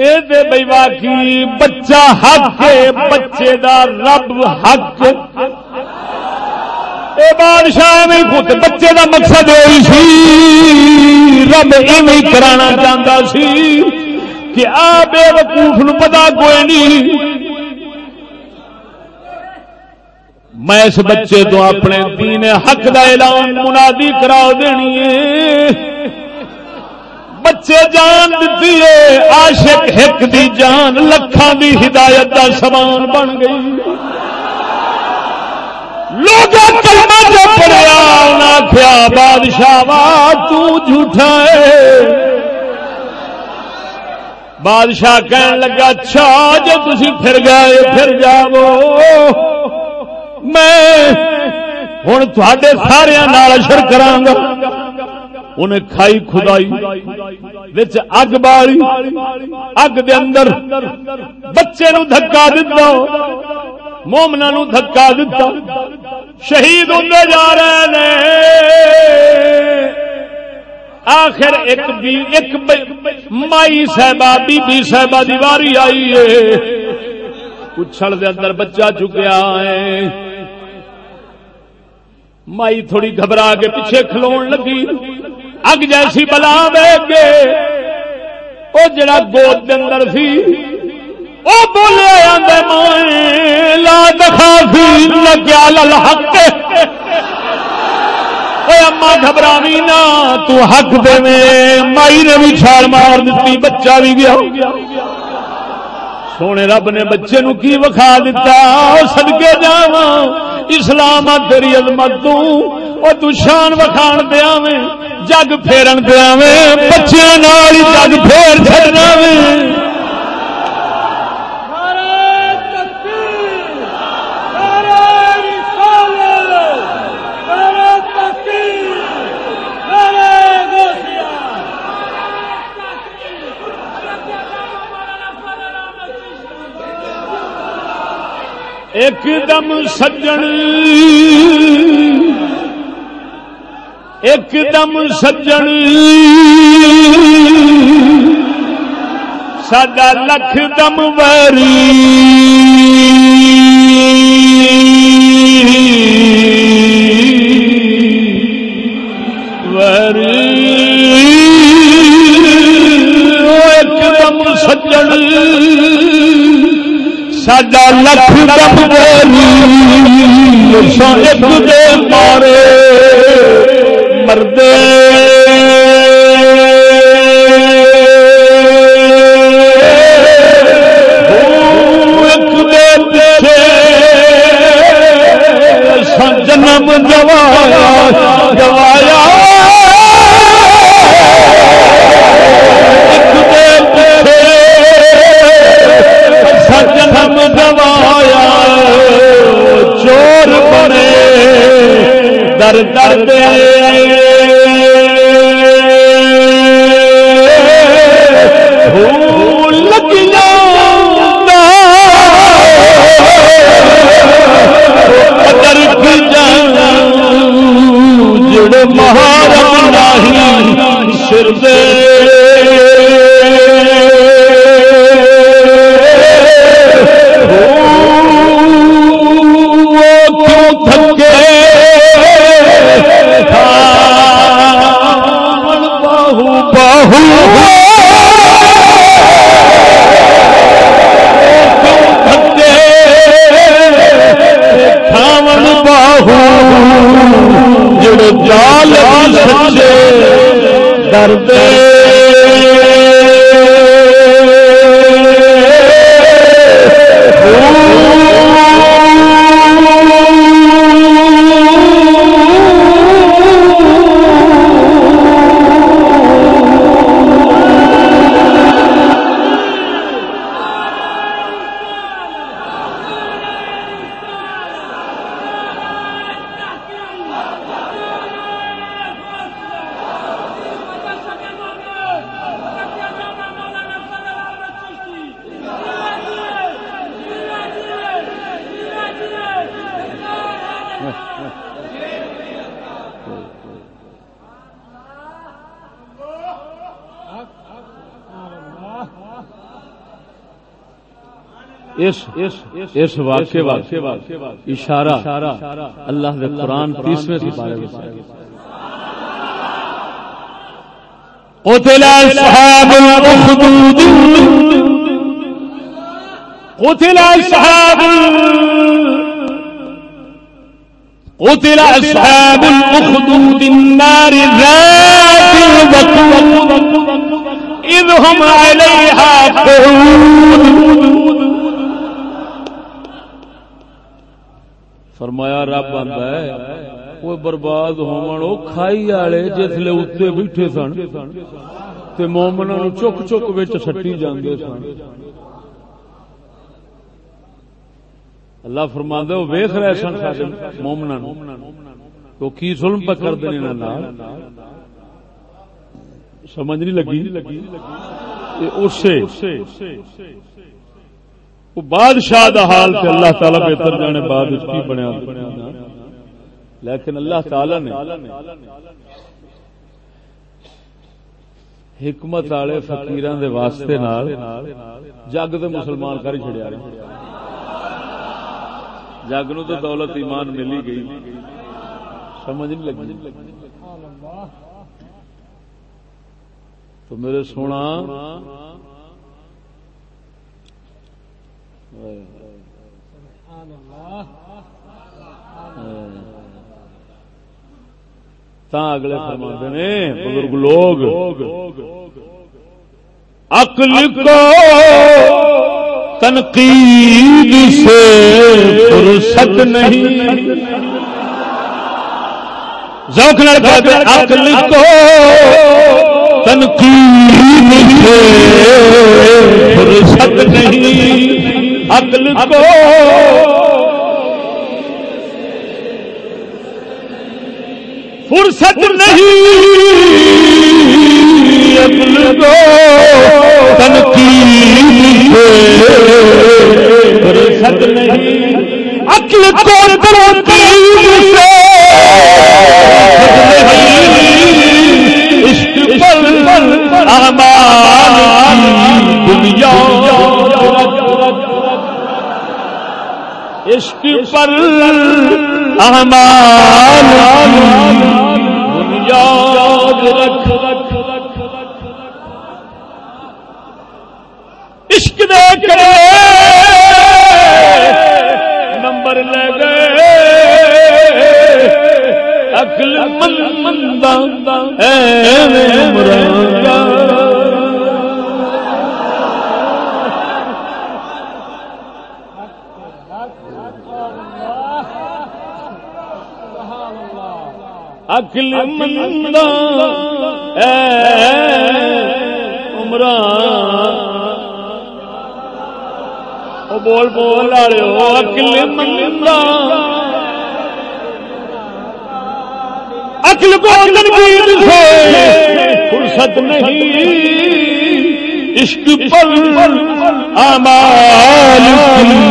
بئی واقعی بچہ حق بچے دا رب حق۔ اے بادشاہ میں خود بچے دا مقصد یہی سی۔ رب ایویں کرانا چاہتا سی کہ آ بے وقوف نو پتا کوئی نہیں۔ میں اس بچے تو اپنے دین حق دا اعلان منادی کرا دینی ہے۔ بچے جان دیتی ہے، عاشق ہک دی جان لکھان دی ہدایت دا سامان بن گئی۔ لوگ کلمہ جو پڑیا آخیا بادشاہ تو جھوٹا ہے۔ بادشاہ کہن لگا اچھا جو تھی پھر گئے، پھر جاؤ۔ میں ہوں تھے سارا اشر کرا انہیں کھائی خدائی اگ باری، اگ دے اندر بچے نو دھکا دتا مومنا نو دھکا دتا، شہید ہوں جا رہے ہیں آخر ایک بی، ایک مائی صاحبہ بی بی صاحبہ دیواری آئی ہے۔ اچھل دے اندر بچہ چکیا ہے۔ مائی تھوڑی گھبرا کے پیچھے کھلو لگی۔ اگ جیسی بلا دے گے وہ جڑا گود اندر سی وہ بولے لا دکھا سی لگیا للحق اما گھبراوی نا، تو حق دے مائی نے بھی چھال مار دیتی، بچہ بھی گیا۔ سونے رب نے بچے نو کی وکھا دیتا سدکے جا اسلام تیری عظمت تو۔ شان وکھان دیا جگ پھیرن دیا میں بچیاں جگ پھیر چڑنا ایک دم سجن ایک دم سجن۔ سڈا لکھ دم ویری ساڈا لکھ دم ایک دے مارے۔ مردے۔ جنم جوایا در در مہارا جڑ نہیں سر دے باہو جڑ جال سچے درد اس واقعے اشارہ اللہ کے قرآن تیسویں سپارے قتل اصحاب الاخدود قتل اصحاب قتل اصحاب الاخدود النار ذات الوقود۔ اذ هم عليها قعود۔ فرمایا، رب آتا ہے وہ برباد ہو کھائی والے جسے اتنے بیٹھے سن تے مومنا نو چک چک بچ سٹی جاندے سن. اللہ فرما وہ ویخ رہے سن سارے مومنا تو کی ظلم پہ کر دیں سمجھ نہیں لگی؟ اسے وہ بادشاہ دا حال تے اللہ تعالی بہتر جانے، بعد اس کی بنیا لیکن اللہ تعالی نے حکمت والے فقیران دے واسطے نال جگ تے مسلمان کر چھڑیا جگ نو تو دولت، ایمان ملی گئی۔ سمجھ نہیں لگی۔ تو میرے سونا اگلے فرما نے بزرگ لوگ عقل کو تنقید سے فرصت نہیں. ذوق لڑکا عقل کو تنقید سے فرصت نہیں. عقل کو فرصت نہیں عقل کو تنقید فرصت نہیں عقل کو تنقید عشق پر احمد رکھ۔ عشق دے کے نمبر لے گئے۔ اکل من مندہ اکل مند عمران۔ بول بول والے ہو اکل مند اکل کو تنقید سے فرصت نہیں۔ عشق پر آمال دنیا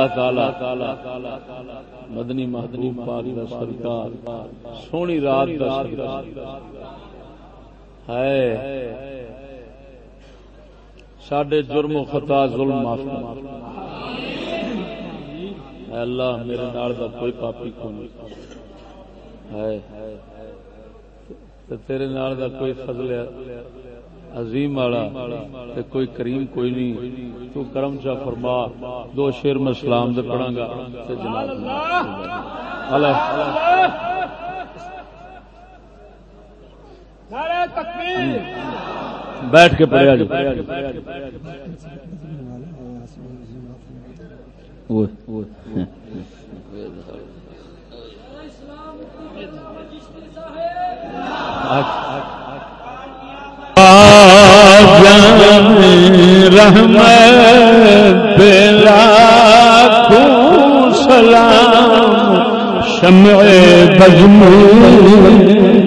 اللہ تعالی مدنی مہدنی پاک دا سرکار، سونی رات دا سرکار۔ ہے ساڈے جرم و خطا ظلم معاف اے اللہ، میرے نال دا کوئی پاپی کو نہیں ہے تیرے نال دا کوئی فضل ہے۔ عظیم والا کوئی کریم کوئی نہیں۔ تو کرم چا فرما دو شیر میں سلام دے پڑھا گا۔ بیٹھ کے پڑھیا جی رحم بلا سلام شمع بزم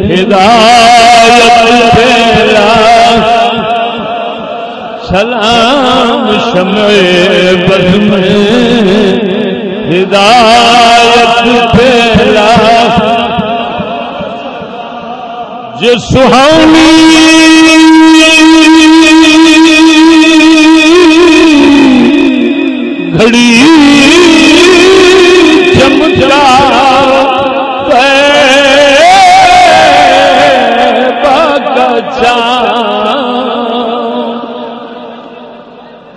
ہدایت بلا سلام شمع بزم ہدایت بلا جو سہانی گھڑی چمچا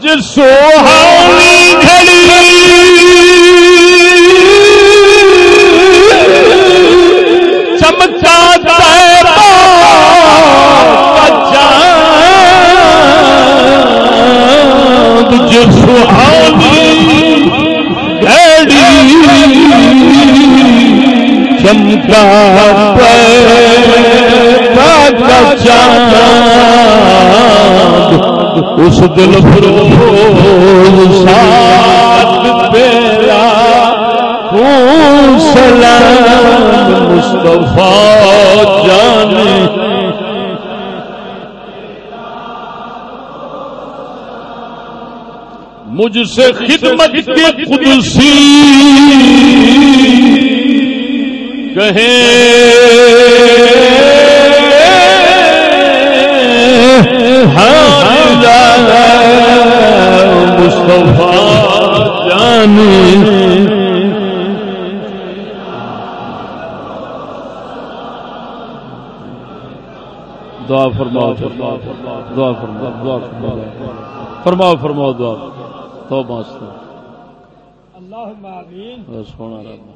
جس سوہانی جس چمکا چاند اس دل فروز سات پیرا سلام مصطفیٰ جانے مجھ سے خدمت کے قدسی۔ کہیں مصطفیٰ جانی دعا فرماؤ فرماؤ دعا فرماؤ دعا فرماؤ۔ فرماؤ فرماؤ دعا۔ تو بس اللہ سونا رب۔